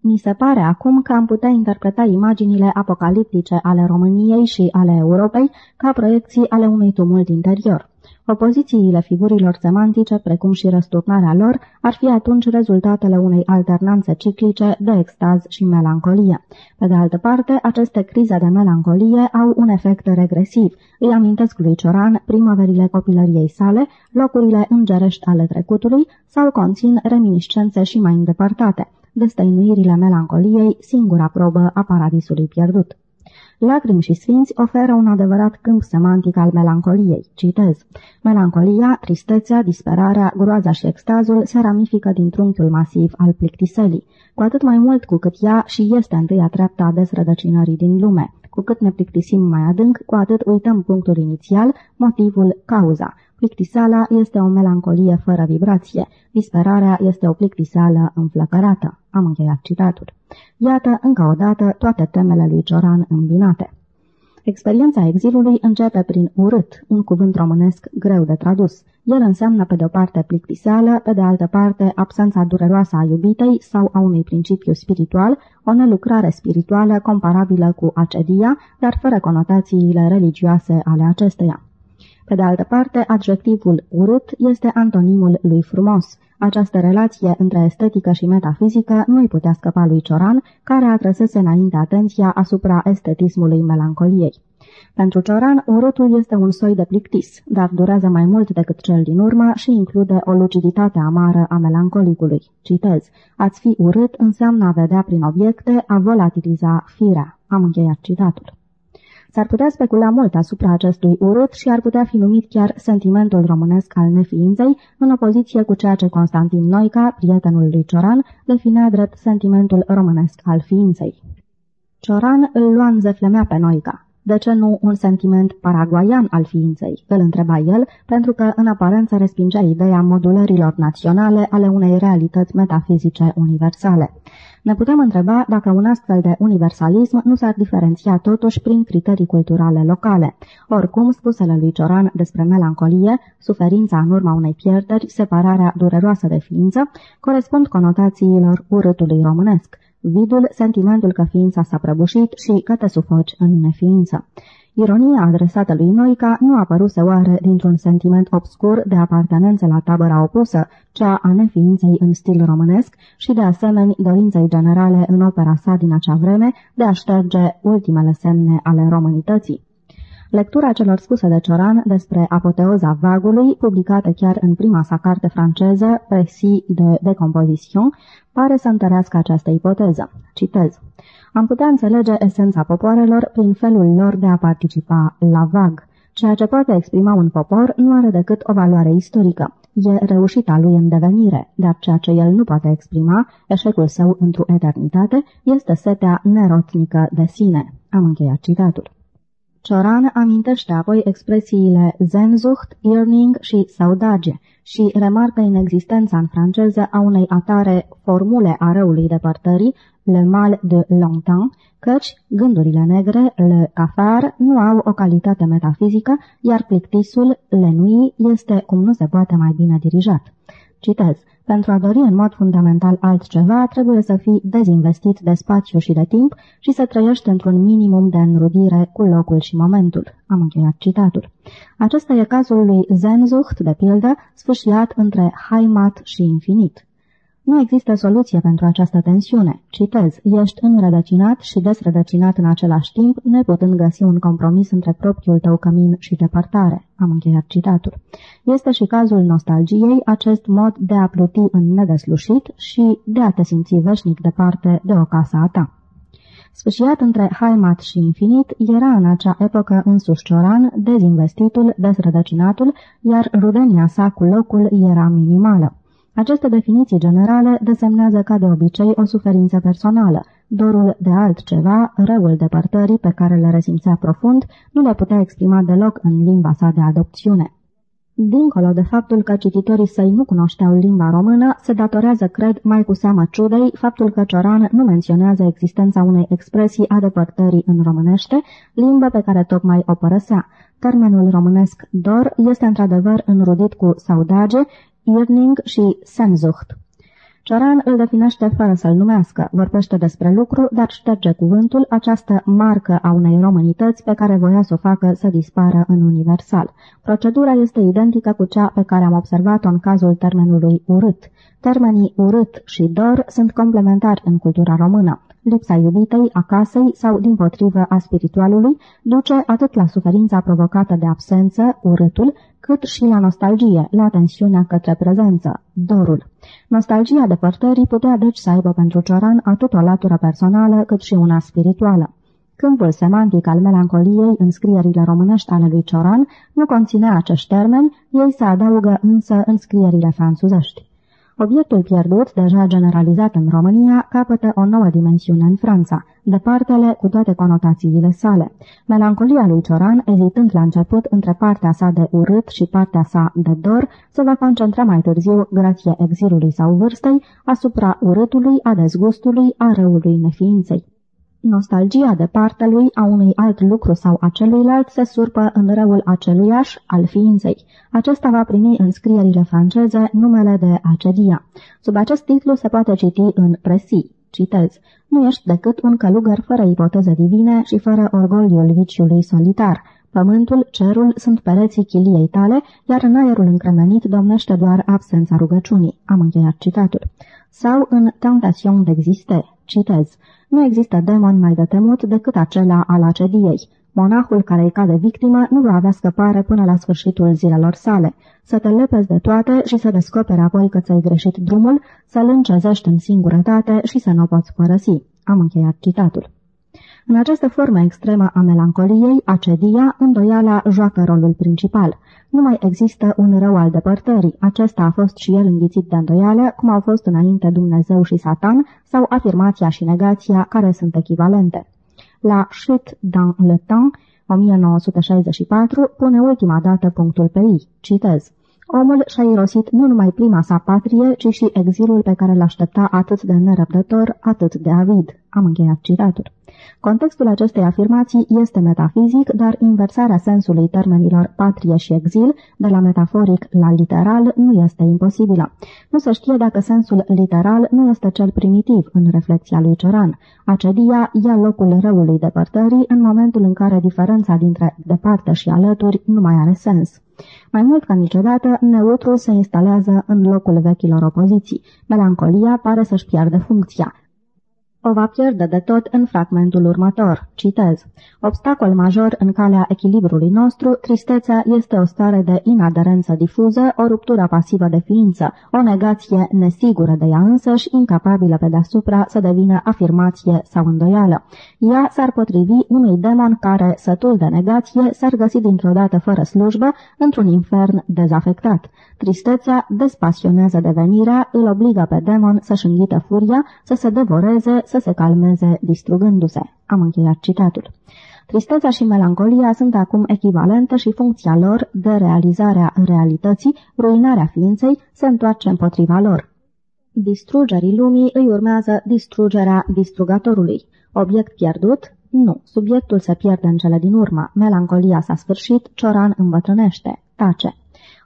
Mi se pare acum că am putea interpreta imaginile apocaliptice ale României și ale Europei ca proiecții ale unui tumult interior. Opozițiile figurilor semantice, precum și răsturnarea lor, ar fi atunci rezultatele unei alternanțe ciclice de extaz și melancolie. Pe de altă parte, aceste crize de melancolie au un efect regresiv. Îi amintesc lui Cioran primăverile copilăriei sale, locurile îngerești ale trecutului sau conțin reminiscențe și mai îndepărtate destăinuirile melancoliei, singura probă a paradisului pierdut. Lacrimi și sfinți oferă un adevărat câmp semantic al melancoliei. Citez. Melancolia, tristețea, disperarea, groaza și extazul se ramifică din trunchiul masiv al plictiselii, cu atât mai mult cu cât ea și este întâia treaptă a desrădăcinării din lume. Cu cât ne plictisim mai adânc, cu atât uităm punctul inițial, motivul, cauza. Plictiseala este o melancolie fără vibrație. Disperarea este o plictiseală înflăcărată. Am încheiat citatul. Iată, încă o dată, toate temele lui Cioran îmbinate. Experiența exilului începe prin urât, un cuvânt românesc greu de tradus. El înseamnă pe de o parte plictiseală, pe de altă parte absența dureroasă a iubitei sau a unui principiu spiritual, o nelucrare spirituală comparabilă cu acedia, dar fără conotațiile religioase ale acesteia. Pe de altă parte, adjectivul urât este antonimul lui frumos. Această relație între estetică și metafizică nu îi putea scăpa lui Cioran, care atrăsese înainte atenția asupra estetismului melancoliei. Pentru Cioran, urâtul este un soi de plictis, dar durează mai mult decât cel din urmă și include o luciditate amară a melancolicului. Citez, ați fi urât înseamnă a vedea prin obiecte, a volatiliza firea. Am încheiat citatul. S-ar putea specula mult asupra acestui urât și ar putea fi numit chiar sentimentul românesc al neființei, în opoziție cu ceea ce Constantin Noica, prietenul lui Cioran, definea drept sentimentul românesc al ființei. Cioran îl lua zeflemea pe Noica. De ce nu un sentiment paraguaian al ființei? Îl întreba el, pentru că în aparență respingea ideea modulărilor naționale ale unei realități metafizice universale. Ne putem întreba dacă un astfel de universalism nu s-ar diferenția totuși prin criterii culturale locale. Oricum, spusele lui Cioran despre melancolie, suferința în urma unei pierderi, separarea dureroasă de ființă, corespund conotațiilor urâtului românesc. Vidul, sentimentul că ființa s-a prăbușit și că te sufoci în neființă. Ironia adresată lui Noica nu a apăruse oare dintr-un sentiment obscur de apartenență la tabăra opusă, cea a neființei în stil românesc și de asemenea dorinței generale în opera sa din acea vreme de a șterge ultimele semne ale românității. Lectura celor spuse de Cioran despre apoteoza vagului, publicată chiar în prima sa carte franceză, Précis de Decomposition, pare să întărească această ipoteză. Citez. Am putea înțelege esența popoarelor prin felul lor de a participa la vag. Ceea ce poate exprima un popor nu are decât o valoare istorică. E reușita lui în devenire, dar ceea ce el nu poate exprima, eșecul său într-o eternitate, este setea nerotnică de sine. Am încheiat citatul. Cioran amintește apoi expresiile Zenzucht, Yearning și Saudage și remarcă inexistența în franceză a unei atare formule a răului depărtării, le mal de longtemps, căci gândurile negre, le cafar, nu au o calitate metafizică, iar plictisul, le nui, este cum nu se poate mai bine dirijat. Citez. Pentru a dori în mod fundamental altceva, trebuie să fii dezinvestit de spațiu și de timp și să trăiești într-un minimum de înrudire cu locul și momentul. Am încheiat citatul. Acesta e cazul lui Zenzucht, de pildă, sfâșiat între Heimat și infinit. Nu există soluție pentru această tensiune. Citez, ești înrădăcinat și desrădăcinat în același timp, neputând găsi un compromis între propriul tău cămin și depărtare. Am încheiat citatul. Este și cazul nostalgiei, acest mod de a pluti în nedeslușit și de a te simți veșnic departe de o casă a ta. Sfâșiat între Haimat și Infinit, era în acea epocă însuși Cioran, dezinvestitul, desrădăcinatul, iar rudenia sa cu locul era minimală. Aceste definiții generale desemnează ca de obicei o suferință personală, dorul de altceva, răul depărtării pe care le resimțea profund, nu le putea exprima deloc în limba sa de adopțiune. Dincolo de faptul că cititorii săi nu cunoșteau limba română, se datorează, cred, mai cu seamă ciudei, faptul că Cioran nu menționează existența unei expresii a depărtării în românește, limbă pe care tocmai o părăsea. Termenul românesc dor este într-adevăr înrudit cu saudage, Irning și Senzucht. Cioran îl definește fără să-l numească, vorbește despre lucru, dar șterge cuvântul, această marcă a unei românități pe care voia să o facă să dispară în universal. Procedura este identică cu cea pe care am observat-o în cazul termenului urât. Termenii urât și dor sunt complementari în cultura română. Lipsa iubitei, a casei sau, din potrivă, a spiritualului duce atât la suferința provocată de absență, urâtul, cât și la nostalgie, la tensiunea către prezență, dorul. Nostalgia depărtării putea deci să aibă pentru Cioran atât o latură personală cât și una spirituală. Câmpul semantic al melancoliei în scrierile românești ale lui Cioran nu conținea acești termeni, ei se adaugă însă în scrierile franțuzești. Obiectul pierdut, deja generalizat în România, capătă o nouă dimensiune în Franța, departele cu toate conotațiile sale. Melancolia lui Cioran, ezitând la început între partea sa de urât și partea sa de dor, se va concentra mai târziu, grație exilului sau vârstei, asupra urâtului, a dezgustului, a răului neființei. Nostalgia de partea lui a unui alt lucru sau a celuilalt se surpă în răul aceluiași al ființei. Acesta va primi în scrierile franceze numele de acedia. Sub acest titlu se poate citi în presi. Citez. Nu ești decât un călugăr fără ipoteze divine și fără orgoliul viciului solitar. Pământul, cerul sunt pereții chiliei tale, iar în aerul încremenit domnește doar absența rugăciunii. Am încheiat citatul. Sau în Tentation d'existe. Citez. Nu există demon mai de temut decât acela al acediei. Monahul care îi cade victimă nu va avea scăpare până la sfârșitul zilelor sale. Să te lepezi de toate și să descoperi apoi că ți-ai greșit drumul, să-l încezești în singurătate și să nu o poți părăsi. Am încheiat citatul. În această formă extremă a melancoliei, acedia, îndoiala joacă rolul principal. Nu mai există un rău al depărtării. Acesta a fost și el înghițit de îndoială, cum au fost înainte Dumnezeu și Satan, sau afirmația și negația, care sunt echivalente. La Chute dans le temps, 1964, pune ultima dată punctul pe I. Citez. Omul și-a irosit nu numai prima sa patrie, ci și exilul pe care l-aștepta atât de nerăbdător, atât de avid. Am încheiat citatul. Contextul acestei afirmații este metafizic, dar inversarea sensului termenilor patrie și exil, de la metaforic la literal, nu este imposibilă. Nu se știe dacă sensul literal nu este cel primitiv în reflexia lui Ceran. Acedia ia locul răului depărtării în momentul în care diferența dintre departe și alături nu mai are sens. Mai mult ca niciodată, neutrul se instalează în locul vechilor opoziții. Melancolia pare să-și piardă funcția o va pierde de tot în fragmentul următor. Citez. Obstacol major în calea echilibrului nostru, tristețea este o stare de inaderență difuză, o ruptură pasivă de ființă, o negație nesigură de ea însăși, incapabilă pe deasupra să devină afirmație sau îndoială. Ea s-ar potrivi unui demon care, sătul de negație, s-ar găsi dintr-o dată fără slujbă, într-un infern dezafectat. Tristețea despasionează devenirea, îl obligă pe demon să-și înghită furia, să se devoreze, să se calmeze, distrugându-se. Am încheiat citatul. Tristețea și melancolia sunt acum echivalente și funcția lor de realizarea realității, ruinarea ființei, se întoarce împotriva lor. Distrugerii lumii îi urmează distrugerea distrugatorului. Obiect pierdut? Nu. Subiectul se pierde în cele din urmă. Melancolia s-a sfârșit, Cioran îmbătrânește. Tace.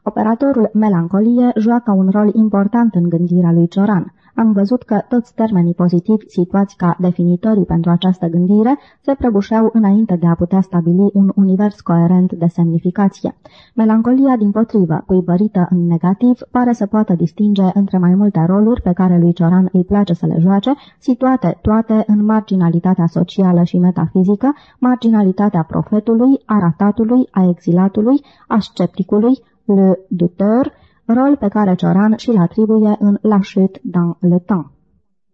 Operatorul melancolie joacă un rol important în gândirea lui Cioran am văzut că toți termenii pozitivi situați ca definitorii pentru această gândire se prăbușeau înainte de a putea stabili un univers coerent de semnificație. Melancolia, din potrivă, cuibărită în negativ, pare să poată distinge între mai multe roluri pe care lui Cioran îi place să le joace, situate toate în marginalitatea socială și metafizică, marginalitatea profetului, a ratatului, a exilatului, a scepticului, le douteur, rol pe care Cioran și-l atribuie în La chute dans le temps.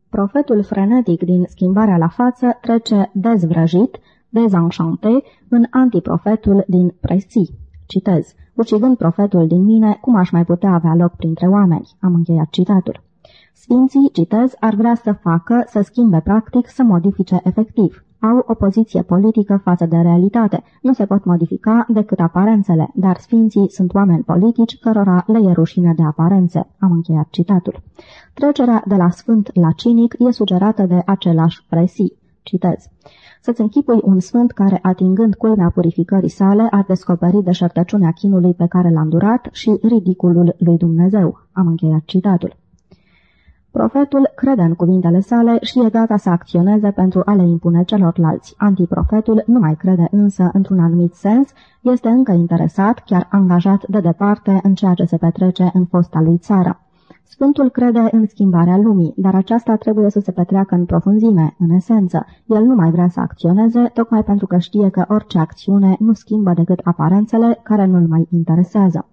Profetul frenetic din schimbarea la față trece dezvrăjit, dezenchanté, în antiprofetul din Presi. Citez. Ucigând profetul din mine, cum aș mai putea avea loc printre oameni? Am încheiat citatul. Sfinții, citez, ar vrea să facă, să schimbe practic, să modifice efectiv au o poziție politică față de realitate. Nu se pot modifica decât aparențele, dar sfinții sunt oameni politici cărora le e rușine de aparențe. Am încheiat citatul. Trecerea de la sfânt la cinic e sugerată de același presi. Citez. Să-ți închipui un sfânt care, atingând culmea purificării sale, ar descoperi deșertăciunea chinului pe care l-a îndurat și ridiculul lui Dumnezeu. Am încheiat citatul. Profetul crede în cuvintele sale și e gata să acționeze pentru a le impune celorlalți. Antiprofetul nu mai crede însă într-un anumit sens, este încă interesat, chiar angajat de departe în ceea ce se petrece în fosta lui țară. Sfântul crede în schimbarea lumii, dar aceasta trebuie să se petreacă în profunzime, în esență. El nu mai vrea să acționeze, tocmai pentru că știe că orice acțiune nu schimbă decât aparențele care nu-l mai interesează.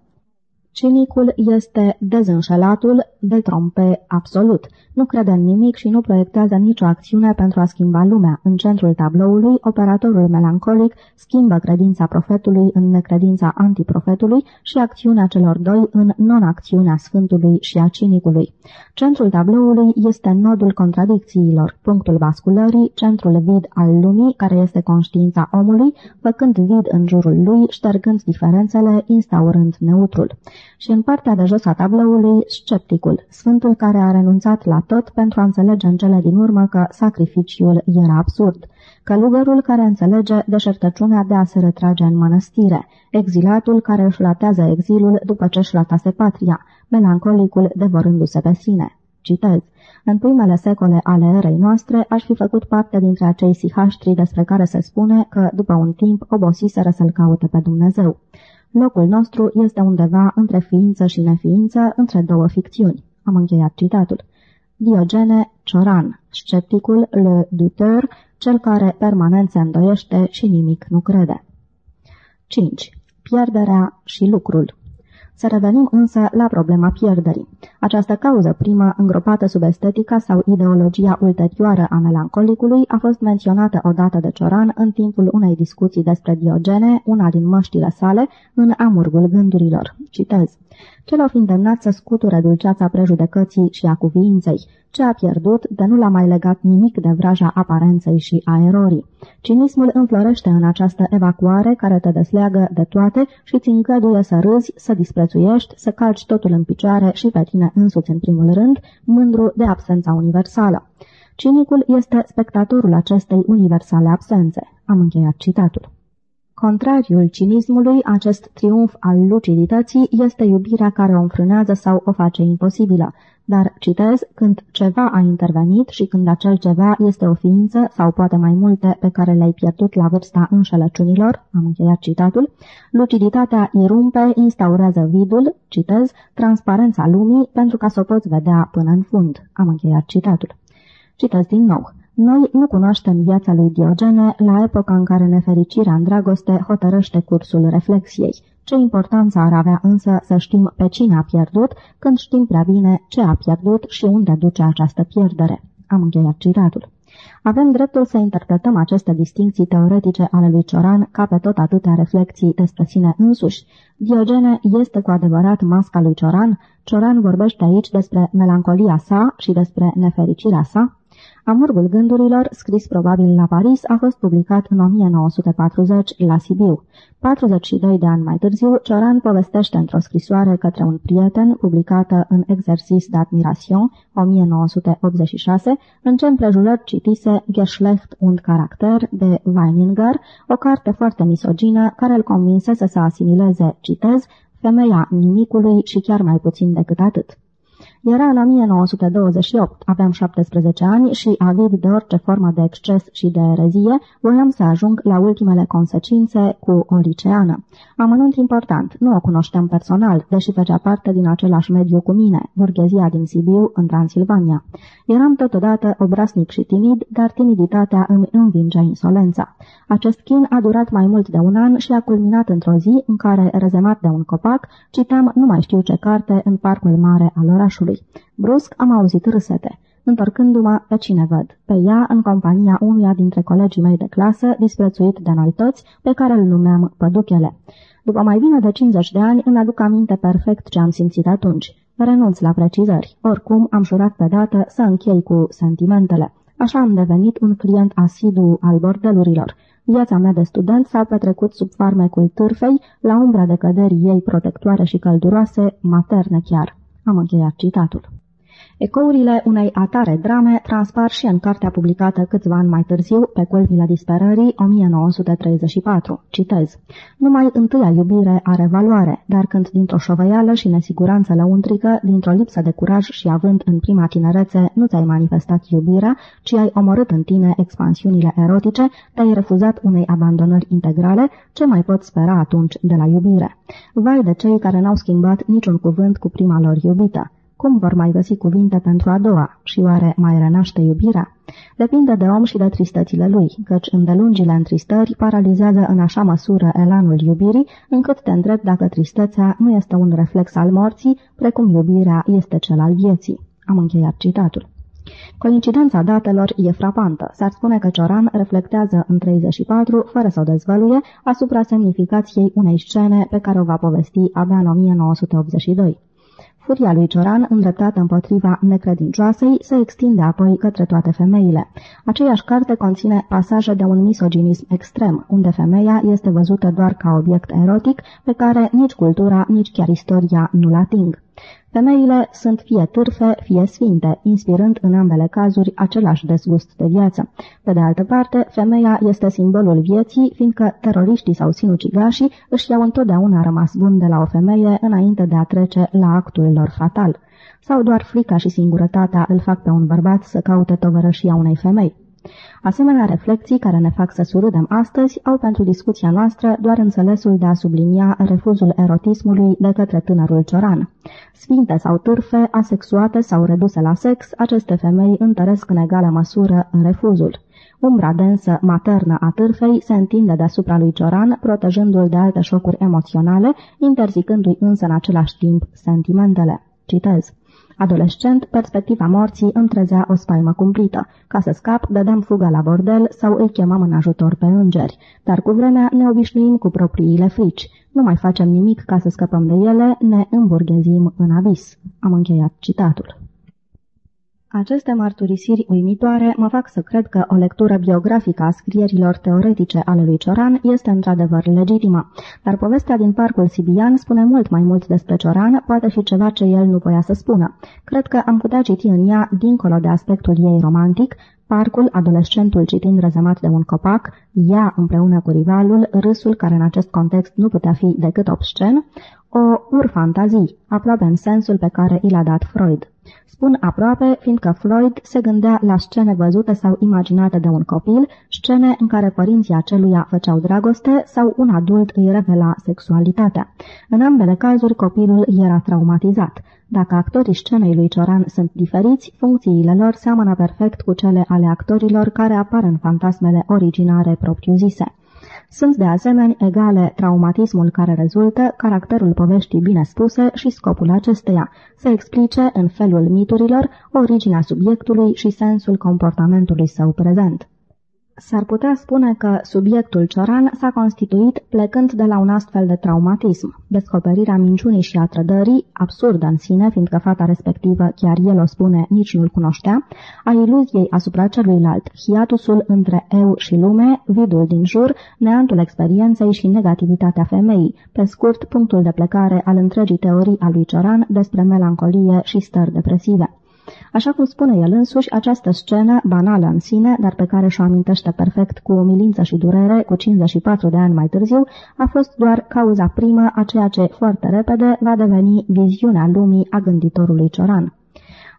Cinicul este dezînșelatul de trompe absolut. Nu crede în nimic și nu proiectează nicio acțiune pentru a schimba lumea. În centrul tabloului, operatorul melancolic schimbă credința profetului în necredința antiprofetului și acțiunea celor doi în non-acțiunea sfântului și a cinicului. Centrul tabloului este nodul contradicțiilor, punctul basculării, centrul vid al lumii, care este conștiința omului, făcând vid în jurul lui, ștergând diferențele, instaurând neutrul și în partea de jos a tabloului scepticul, sfântul care a renunțat la tot pentru a înțelege în cele din urmă că sacrificiul era absurd, călugărul care înțelege deșertăciunea de a se retrage în mănăstire, exilatul care își latează exilul după ce își latase patria, melancolicul devorându-se pe sine. Citez. În primele secole ale erei noastre aș fi făcut parte dintre acei sihaștri despre care se spune că, după un timp, obosiseră să-L caute pe Dumnezeu. Locul nostru este undeva între ființă și neființă, între două ficțiuni. Am încheiat citatul. Diogene Cioran, scepticul le douteur, cel care permanent se îndoiește și nimic nu crede. 5. Pierderea și lucrul să revenim însă la problema pierderii. Această cauză primă, îngropată sub estetica sau ideologia ulterioară a melancolicului, a fost menționată odată de Cioran în timpul unei discuții despre Diogene, una din măștile sale, în amurgul gândurilor. Citez. Cel o fi îndemnat să scuture dulceața prejudecății și a cuviinței, ce a pierdut de nu l-a mai legat nimic de vraja aparenței și a erorii. Cinismul înflorește în această evacuare care te desleagă de toate și ți încăduie să râzi, să disprețuiești, să calci totul în picioare și pe tine însuți în primul rând, mândru de absența universală. Cinicul este spectatorul acestei universale absențe. Am încheiat citatul. Contrariul cinismului, acest triumf al lucidității, este iubirea care o înfrânează sau o face imposibilă. Dar, citez, când ceva a intervenit și când acel ceva este o ființă sau poate mai multe pe care le-ai pierdut la vârsta înșelăciunilor, am încheiat citatul, luciditatea irumpe, instaurează vidul, citez, transparența lumii pentru ca să o poți vedea până în fund. Am încheiat citatul. Citez din nou. Noi nu cunoaștem viața lui Diogene la epoca în care nefericirea în dragoste hotărăște cursul reflexiei. Ce importanță ar avea însă să știm pe cine a pierdut, când știm prea bine ce a pierdut și unde duce această pierdere. Am încheiat citatul. Avem dreptul să interpretăm aceste distinții teoretice ale lui Cioran ca pe tot atâtea reflexii despre sine însuși. Diogene este cu adevărat masca lui Cioran. Cioran vorbește aici despre melancolia sa și despre nefericirea sa. Amurgul gândurilor, scris probabil la Paris, a fost publicat în 1940 la Sibiu. 42 de ani mai târziu, Cioran povestește într-o scrisoare către un prieten, publicată în Exercice d'Admiration, 1986, în ce împrejurări citise Geschlecht und Charakter de Weininger, o carte foarte misogină care îl convinsese să asimileze, citez, femeia nimicului și chiar mai puțin decât atât. Era în 1928, aveam 17 ani și, avid de orice formă de exces și de erezie, voiam să ajung la ultimele consecințe cu o liceană. Amănunt important, nu o cunoșteam personal, deși făcea parte din același mediu cu mine, burghezia din Sibiu, în Transilvania. Eram totodată obraznic și timid, dar timiditatea îmi învingea insolența. Acest chin a durat mai mult de un an și a culminat într-o zi în care, rezemat de un copac, citam nu mai știu ce carte în parcul mare al orașului. Brusc am auzit râsete. Întorcându-mă, pe cine văd? Pe ea, în compania unuia dintre colegii mei de clasă, disprețuit de noi toți, pe care îl numeam Păduchele. După mai bine de 50 de ani, îmi aduc aminte perfect ce am simțit atunci. Renunț la precizări. Oricum, am jurat pe dată să închei cu sentimentele. Așa am devenit un client asidu al bordelurilor. Viața mea de student s-a petrecut sub farmecul târfei, la umbra de căderii ei protectoare și călduroase, materne chiar. Am încheiat citatul. Ecourile unei atare drame transpar și în cartea publicată câțiva ani mai târziu, pe culmile disperării, 1934. Citez. Numai întâia iubire are valoare, dar când dintr-o șovăială și nesiguranță lăuntrică, dintr-o lipsă de curaj și având în prima tinerețe, nu ți-ai manifestat iubirea, ci ai omorât în tine expansiunile erotice, te-ai refuzat unei abandonări integrale, ce mai pot spera atunci de la iubire? Vai de cei care n-au schimbat niciun cuvânt cu prima lor iubită. Cum vor mai găsi cuvinte pentru a doua? Și oare mai renaște iubirea? Depinde de om și de tristățile lui, căci îndelungile întristări paralizează în așa măsură elanul iubirii, încât te întreb dacă tristețea nu este un reflex al morții, precum iubirea este cel al vieții. Am încheiat citatul. Coincidența datelor e frapantă. S-ar spune că Cioran reflectează în 34, fără să o dezvăluie, asupra semnificației unei scene pe care o va povesti abia în 1982. Furia lui Cioran, îndreptată împotriva necredincioasei, se extinde apoi către toate femeile. Aceeași carte conține pasaje de un misoginism extrem, unde femeia este văzută doar ca obiect erotic pe care nici cultura, nici chiar istoria nu-l ating. Femeile sunt fie târfe, fie sfinte, inspirând în ambele cazuri același dezgust de viață. Pe de altă parte, femeia este simbolul vieții, fiindcă teroriștii sau sinucigașii își iau întotdeauna rămas bun de la o femeie înainte de a trece la actul lor fatal. Sau doar frica și singurătatea îl fac pe un bărbat să caute tovărășia unei femei. Asemenea reflexii care ne fac să surâdem astăzi au pentru discuția noastră doar înțelesul de a sublinia refuzul erotismului de către tânărul cioran. Sfinte sau târfe, asexuate sau reduse la sex, aceste femei întăresc în egală măsură refuzul. Umbra densă, maternă a târfei se întinde deasupra lui Cioran, protejându-l de alte șocuri emoționale, interzicându-i însă în același timp sentimentele. Citez. Adolescent, perspectiva morții îmi trezea o spaimă cumplită. Ca să scap, dădeam fuga la bordel sau îi chemam în ajutor pe îngeri. Dar cu vremea ne obișnuim cu propriile frici. Nu mai facem nimic ca să scăpăm de ele, ne îmburghezim în abis. Am încheiat citatul. Aceste mărturisiri uimitoare mă fac să cred că o lectură biografică a scrierilor teoretice ale lui Cioran este într-adevăr legitimă, dar povestea din parcul sibian spune mult mai mult despre Cioran, poate fi ceva ce el nu voia să spună. Cred că am putea citi în ea, dincolo de aspectul ei romantic, Parcul, adolescentul citind rezemat de un copac, ea împreună cu rivalul, râsul care în acest context nu putea fi decât obscen, o urfantazii, aproape în sensul pe care i l-a dat Freud. Spun aproape, fiindcă Floyd se gândea la scene văzute sau imaginate de un copil, scene în care părinții aceluia făceau dragoste sau un adult îi revela sexualitatea. În ambele cazuri, copilul era traumatizat. Dacă actorii scenei lui Cioran sunt diferiți, funcțiile lor seamănă perfect cu cele ale actorilor care apar în fantasmele originare propriu-zise. Sunt de asemenea egale traumatismul care rezultă, caracterul poveștii bine spuse și scopul acesteia, să explice în felul miturilor originea subiectului și sensul comportamentului său prezent. S-ar putea spune că subiectul Cioran s-a constituit plecând de la un astfel de traumatism. Descoperirea minciunii și a trădării, absurdă în sine, fiindcă fata respectivă, chiar el o spune, nici nu-l cunoștea, a iluziei asupra celuilalt, hiatusul între eu și lume, vidul din jur, neantul experienței și negativitatea femeii, pe scurt, punctul de plecare al întregii teorii a lui Cioran despre melancolie și stări depresive. Așa cum spune el însuși, această scenă, banală în sine, dar pe care și-o amintește perfect cu umilință și durere, cu 54 de ani mai târziu, a fost doar cauza primă a ceea ce, foarte repede, va deveni viziunea lumii a gânditorului Cioran.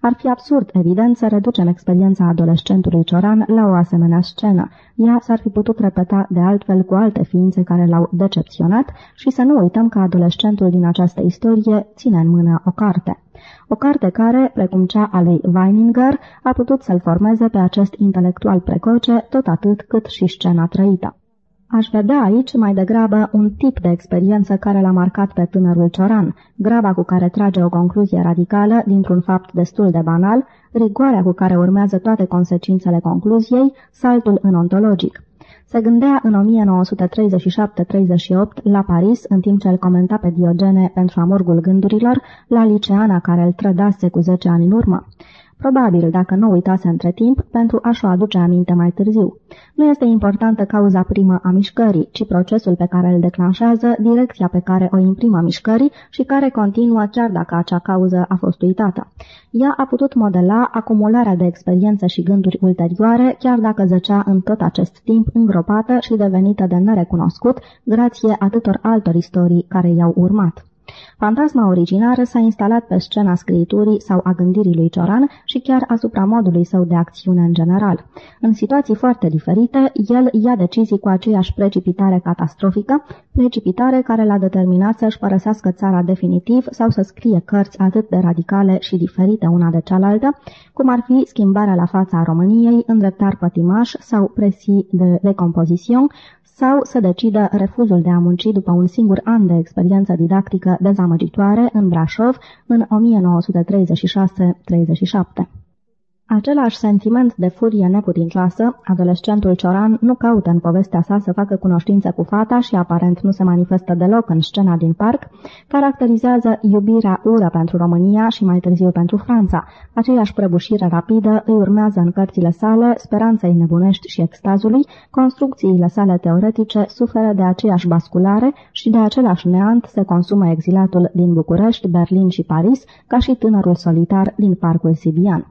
Ar fi absurd, evident, să reducem experiența adolescentului Cioran la o asemenea scenă. Ea s-ar fi putut repeta de altfel cu alte ființe care l-au decepționat și să nu uităm că adolescentul din această istorie ține în mână o carte. O carte care, precum cea a lui Weininger, a putut să-l formeze pe acest intelectual precoce tot atât cât și scena trăită. Aș vedea aici mai degrabă un tip de experiență care l-a marcat pe tânărul Cioran, graba cu care trage o concluzie radicală dintr-un fapt destul de banal, rigoarea cu care urmează toate consecințele concluziei, saltul în ontologic. Se gândea în 1937-38 la Paris, în timp ce îl comenta pe Diogene pentru amurgul gândurilor, la liceana care îl trădase cu 10 ani în urmă. Probabil, dacă nu uitase între timp, pentru a-și o aduce aminte mai târziu. Nu este importantă cauza primă a mișcării, ci procesul pe care îl declanșează, direcția pe care o imprimă mișcării și care continuă chiar dacă acea cauză a fost uitată. Ea a putut modela acumularea de experiențe și gânduri ulterioare, chiar dacă zăcea în tot acest timp îngropată și devenită de nerecunoscut, grație atâtor altor istorii care i-au urmat. Fantasma originară s-a instalat pe scena scriturii sau a gândirii lui Cioran și chiar asupra modului său de acțiune în general. În situații foarte diferite, el ia decizii cu aceeași precipitare catastrofică, precipitare care l-a determinat să-și părăsească țara definitiv sau să scrie cărți atât de radicale și diferite una de cealaltă, cum ar fi schimbarea la fața României, îndreptar pătimaș sau presii de recompozițion, sau să decidă refuzul de a munci după un singur an de experiență didactică dezamăgitoare în Brașov în 1936-37. Același sentiment de furie neputincioasă, adolescentul Cioran nu caută în povestea sa să facă cunoștință cu fata și aparent nu se manifestă deloc în scena din parc, caracterizează iubirea ură pentru România și mai târziu pentru Franța. Aceeași prăbușire rapidă îi urmează în cărțile sale, speranței nebunești și extazului, construcțiile sale teoretice suferă de aceeași basculare și de același neant se consumă exilatul din București, Berlin și Paris, ca și tânărul solitar din parcul Sibian.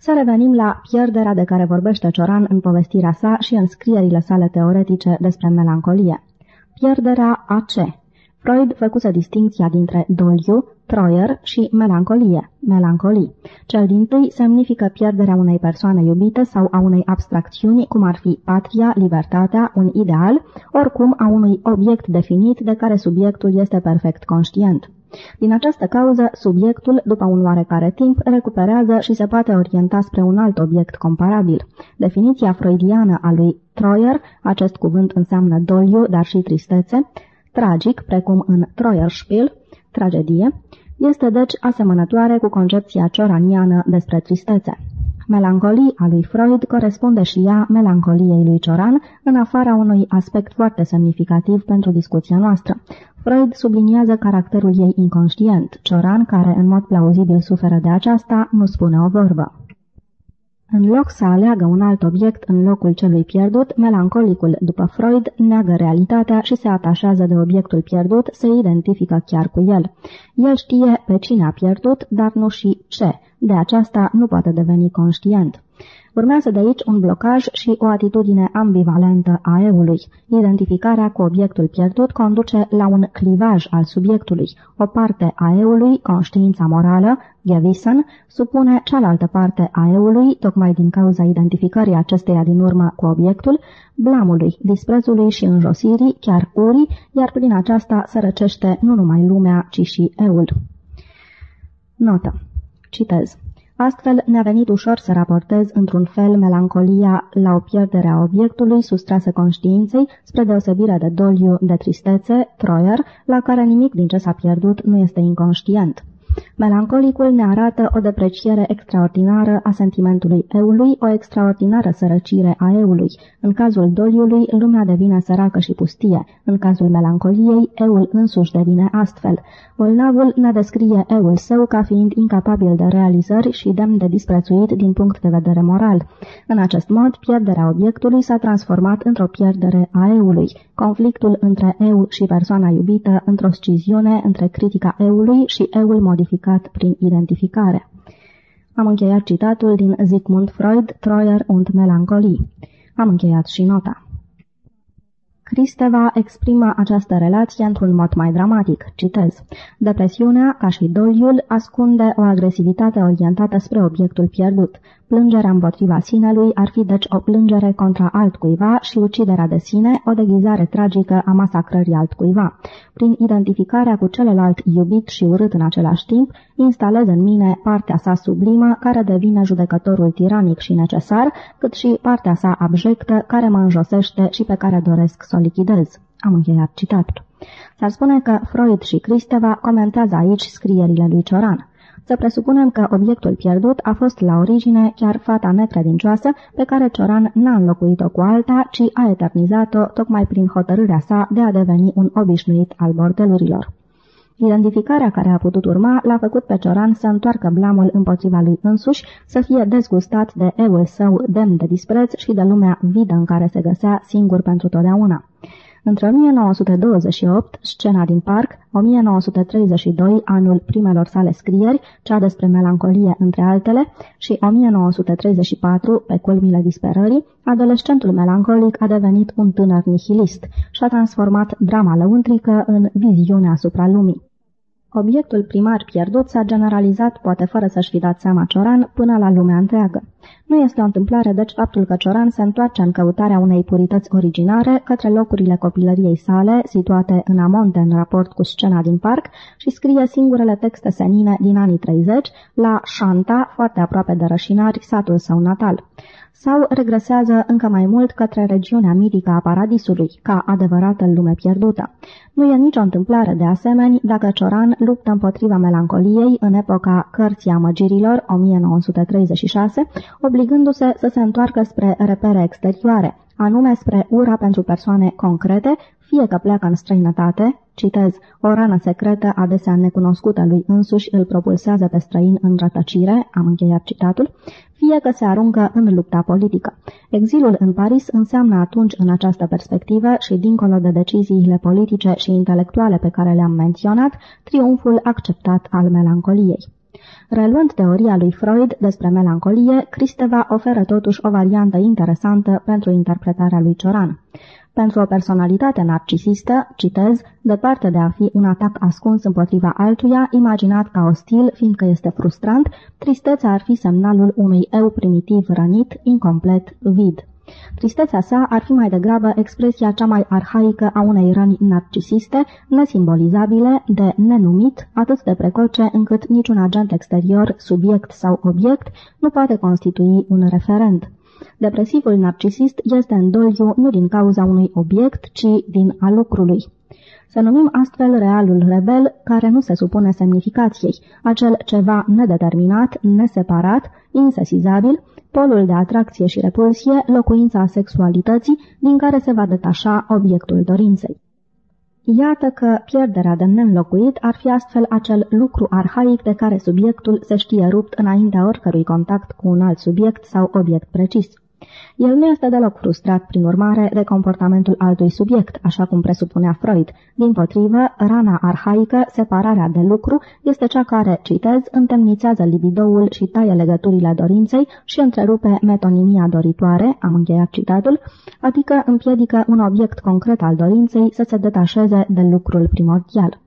Să revenim la pierderea de care vorbește Cioran în povestirea sa și în scrierile sale teoretice despre melancolie. Pierderea a ce? Freud făcuse distinția dintre doliu, troier și melancolie, melancolii. Cel din tâi semnifică pierderea unei persoane iubite sau a unei abstracțiuni, cum ar fi patria, libertatea, un ideal, oricum a unui obiect definit de care subiectul este perfect conștient. Din această cauză, subiectul, după un oarecare timp, recuperează și se poate orienta spre un alt obiect comparabil. Definiția freudiană a lui Troyer, acest cuvânt înseamnă doliu, dar și tristețe, tragic, precum în Troierspiel, tragedie, este deci asemănătoare cu concepția cioraniană despre tristețe. Melancolii a lui Freud corespunde și ea melancoliei lui Cioran, în afara unui aspect foarte semnificativ pentru discuția noastră. Freud subliniază caracterul ei inconștient. Cioran, care în mod plauzibil suferă de aceasta, nu spune o vorbă. În loc să aleagă un alt obiect în locul celui pierdut, melancolicul, după Freud, neagă realitatea și se atașează de obiectul pierdut, se identifică chiar cu el. El știe pe cine a pierdut, dar nu și ce. De aceasta nu poate deveni conștient. Urmează de aici un blocaj și o atitudine ambivalentă a eului. Identificarea cu obiectul pierdut conduce la un clivaj al subiectului. O parte a eului, conștiința morală, Gewissen, supune cealaltă parte a eului, tocmai din cauza identificării acesteia din urmă cu obiectul, blamului, disprețului și înjosirii, chiar urii, iar prin aceasta se răcește nu numai lumea, ci și eul. Notă. Citez. Astfel, ne-a venit ușor să raportez într-un fel melancolia la o pierdere a obiectului sustrasă conștiinței, spre deosebire de doliu, de tristețe, troier, la care nimic din ce s-a pierdut nu este inconștient. Melancolicul ne arată o depreciere extraordinară a sentimentului eului, o extraordinară sărăcire a eului. În cazul doliului, lumea devine săracă și pustie. În cazul melancoliei, eul însuși devine astfel. Bolnavul ne descrie eul său ca fiind incapabil de realizări și demn de disprețuit din punct de vedere moral. În acest mod, pierderea obiectului s-a transformat într-o pierdere a eului. Conflictul între eu și persoana iubită într-o sciziune între critica eului și eul modificat prin identificare. Am încheiat citatul din Sigmund Freud, Treuer und Melancholie. Am încheiat și nota. Cristeva exprimă această relație într-un mod mai dramatic. Citez. Depresiunea, ca și doliul, ascunde o agresivitate orientată spre obiectul pierdut. Plângerea împotriva sinelui ar fi deci o plângere contra altcuiva și uciderea de sine, o deghizare tragică a masacrării altcuiva. Prin identificarea cu celălalt iubit și urât în același timp, instalez în mine partea sa sublimă, care devine judecătorul tiranic și necesar, cât și partea sa abjectă, care mă înjosește și pe care doresc să o lichidez. Am încheiat citatul. S-ar spune că Freud și Cristeva comentează aici scrierile lui Cioran. Să presupunem că obiectul pierdut a fost la origine chiar fata necredincioasă pe care Cioran n-a înlocuit-o cu alta, ci a eternizat-o tocmai prin hotărârea sa de a deveni un obișnuit al bordelurilor. Identificarea care a putut urma l-a făcut pe Cioran să întoarcă blamul împotriva lui însuși, să fie dezgustat de eul său demn de dispreț și de lumea vidă în care se găsea singur pentru totdeauna. Între 1928, scena din parc, 1932, anul primelor sale scrieri, cea despre melancolie între altele, și 1934, pe culmile disperării, adolescentul melancolic a devenit un tânăr nihilist și a transformat drama lăuntrică în viziune asupra lumii. Obiectul primar pierdut s-a generalizat, poate fără să-și fi dat seama Cioran, până la lumea întreagă. Nu este o întâmplare, deci, faptul că Cioran se întoarce în căutarea unei purități originare către locurile copilăriei sale, situate în amonte în raport cu scena din parc, și scrie singurele texte senine din anii 30 la Shanta, foarte aproape de Rășinari, satul său natal sau regresează încă mai mult către regiunea mitică a paradisului, ca adevărată lume pierdută. Nu e nicio întâmplare de asemenea dacă Cioran luptă împotriva melancoliei în epoca Cărții Amăgirilor 1936, obligându-se să se întoarcă spre repere exterioare, anume spre ura pentru persoane concrete, fie că pleacă în străinătate, citez, o rană secretă adesea necunoscută lui însuși îl propulsează pe străin în rătăcire, am încheiat citatul, fie că se aruncă în lupta politică. Exilul în Paris înseamnă atunci în această perspectivă și dincolo de deciziile politice și intelectuale pe care le-am menționat, triumful acceptat al melancoliei. Reluând teoria lui Freud despre melancolie, Cristeva oferă totuși o variantă interesantă pentru interpretarea lui Cioran. Pentru o personalitate narcisistă, citez, departe de a fi un atac ascuns împotriva altuia, imaginat ca ostil, fiindcă este frustrant, tristețea ar fi semnalul unui eu primitiv rănit, incomplet, vid. Tristețea sa ar fi mai degrabă expresia cea mai arhaică a unei răni narcisiste, nesimbolizabile, de nenumit, atât de precoce încât niciun agent exterior, subiect sau obiect, nu poate constitui un referent. Depresivul narcisist este în doliu nu din cauza unui obiect, ci din a lucrului. Să numim astfel realul rebel care nu se supune semnificației, acel ceva nedeterminat, neseparat, insesizabil, polul de atracție și repulsie, locuința sexualității, din care se va detașa obiectul dorinței. Iată că pierderea de neînlocuit ar fi astfel acel lucru arhaic de care subiectul se știe rupt înaintea oricărui contact cu un alt subiect sau obiect precis. El nu este deloc frustrat, prin urmare, de comportamentul altui subiect, așa cum presupunea Freud. Din potrivă, rana arhaică, separarea de lucru, este cea care, citez, întemnițează libidoul și taie legăturile dorinței și întrerupe metonimia doritoare, am încheiat citatul, adică împiedică un obiect concret al dorinței să se detașeze de lucrul primordial.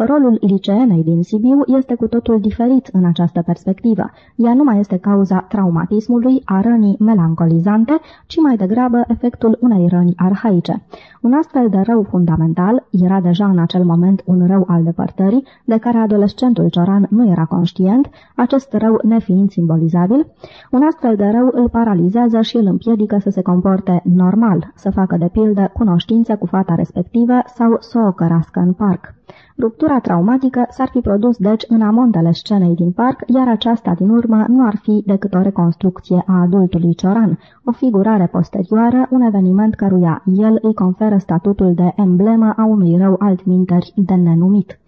Rolul liceenei din Sibiu este cu totul diferit în această perspectivă. Ea nu mai este cauza traumatismului, a rănii melancolizante, ci mai degrabă efectul unei răni arhaice. Un astfel de rău fundamental era deja în acel moment un rău al depărtării, de care adolescentul Cioran nu era conștient, acest rău nefiind simbolizabil. Un astfel de rău îl paralizează și îl împiedică să se comporte normal, să facă de pildă cunoștințe cu fata respectivă sau să o cărască în parc. Ruptura Lovitura traumatică s-ar fi produs deci în amontele scenei din parc, iar aceasta din urmă nu ar fi decât o reconstrucție a adultului Cioran, o figurare posterioară, un eveniment căruia el îi conferă statutul de emblemă a unui rău altminteri de nenumit.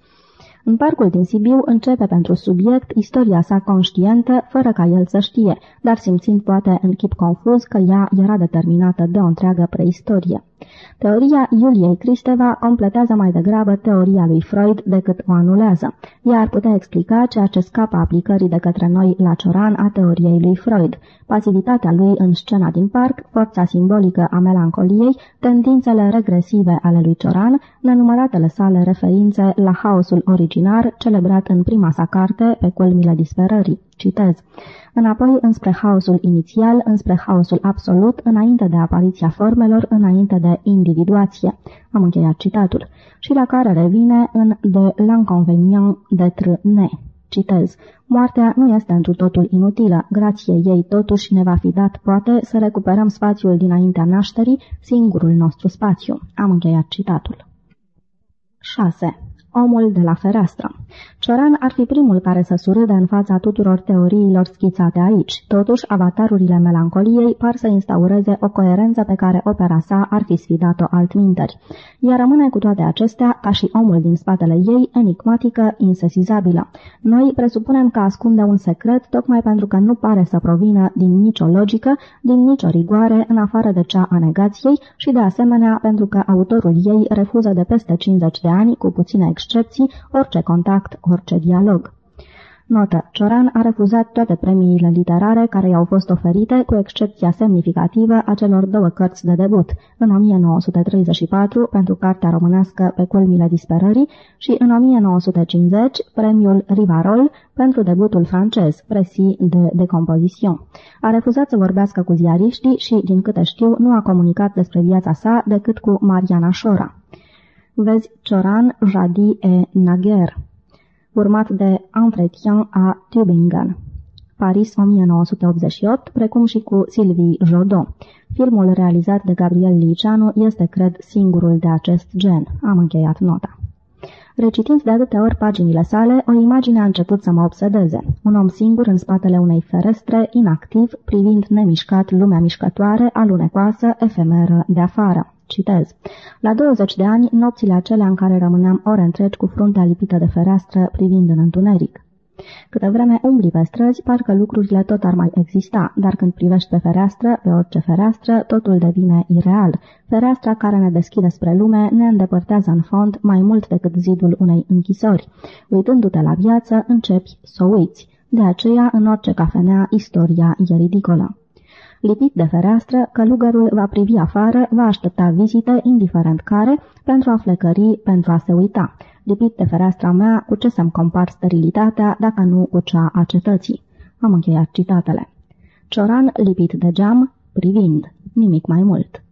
În parcul din Sibiu începe pentru subiect istoria sa conștientă, fără ca el să știe, dar simțind poate în chip confuz că ea era determinată de o întreagă preistorie. Teoria Iuliei Cristeva completează mai degrabă teoria lui Freud decât o anulează. Ea ar putea explica ceea ce scapă aplicării de către noi la Cioran a teoriei lui Freud, pasivitatea lui în scena din parc, forța simbolică a melancoliei, tendințele regresive ale lui Cioran, nenumăratele sale referințe la haosul originar celebrat în prima sa carte pe culmile disperării. Citez înapoi înspre haosul inițial, înspre haosul absolut, înainte de apariția formelor, înainte de individuație. Am încheiat citatul. Și la care revine în De l'inconvenient d'être né. Citez. Moartea nu este întru totul inutilă. Grație ei totuși ne va fi dat, poate, să recuperăm spațiul dinaintea nașterii, singurul nostru spațiu. Am încheiat citatul. 6. Omul de la fereastră. Cioran ar fi primul care să surâde în fața tuturor teoriilor schițate aici. Totuși, avatarurile melancoliei par să instaureze o coerență pe care opera sa ar fi sfidat-o altminteri. Ea rămâne cu toate acestea, ca și omul din spatele ei, enigmatică, insesizabilă. Noi presupunem că ascunde un secret tocmai pentru că nu pare să provină din nicio logică, din nicio rigoare, în afară de cea a negației și, de asemenea, pentru că autorul ei refuză de peste 50 de ani, cu puține excepții, orice contact, orice dialog. Notă. Cioran a refuzat toate premiile literare care i-au fost oferite, cu excepția semnificativă a celor două cărți de debut, în 1934 pentru cartea românească Pe culmile disperării și în 1950 premiul Rivarol pentru debutul francez, Presi de Decomposition. A refuzat să vorbească cu ziariștii și, din câte știu, nu a comunicat despre viața sa decât cu Mariana Șora. Vezi Cioran, Jadi et Naguer, urmat de Entretien a Tübingen. Paris 1988, precum și cu Sylvie Jodot. Filmul realizat de Gabriel Liceanu este, cred, singurul de acest gen. Am încheiat nota. Recitind de atâtea ori paginile sale, o imagine a început să mă obsedeze. Un om singur în spatele unei ferestre, inactiv, privind nemișcat lumea mișcătoare, alunecoasă, efemeră de afară. Citez. La 20 de ani, nopțile acelea în care rămâneam ore întregi cu fruntea lipită de fereastră, privind în întuneric. Câte vreme umbli pe străzi, parcă lucrurile tot ar mai exista, dar când privești pe fereastră, pe orice fereastră, totul devine ireal. Fereastra care ne deschide spre lume ne îndepărtează în fond mai mult decât zidul unei închisori. Uitându-te la viață, începi să uiți. De aceea, în orice cafenea, istoria e ridicolă. Lipit de fereastră, călugărul va privi afară, va aștepta vizite, indiferent care, pentru a flecări, pentru a se uita. Lipit de fereastra mea, cu ce să-mi compar sterilitatea, dacă nu cu cea a cetății? Am încheiat citatele. Cioran lipit de geam, privind, nimic mai mult.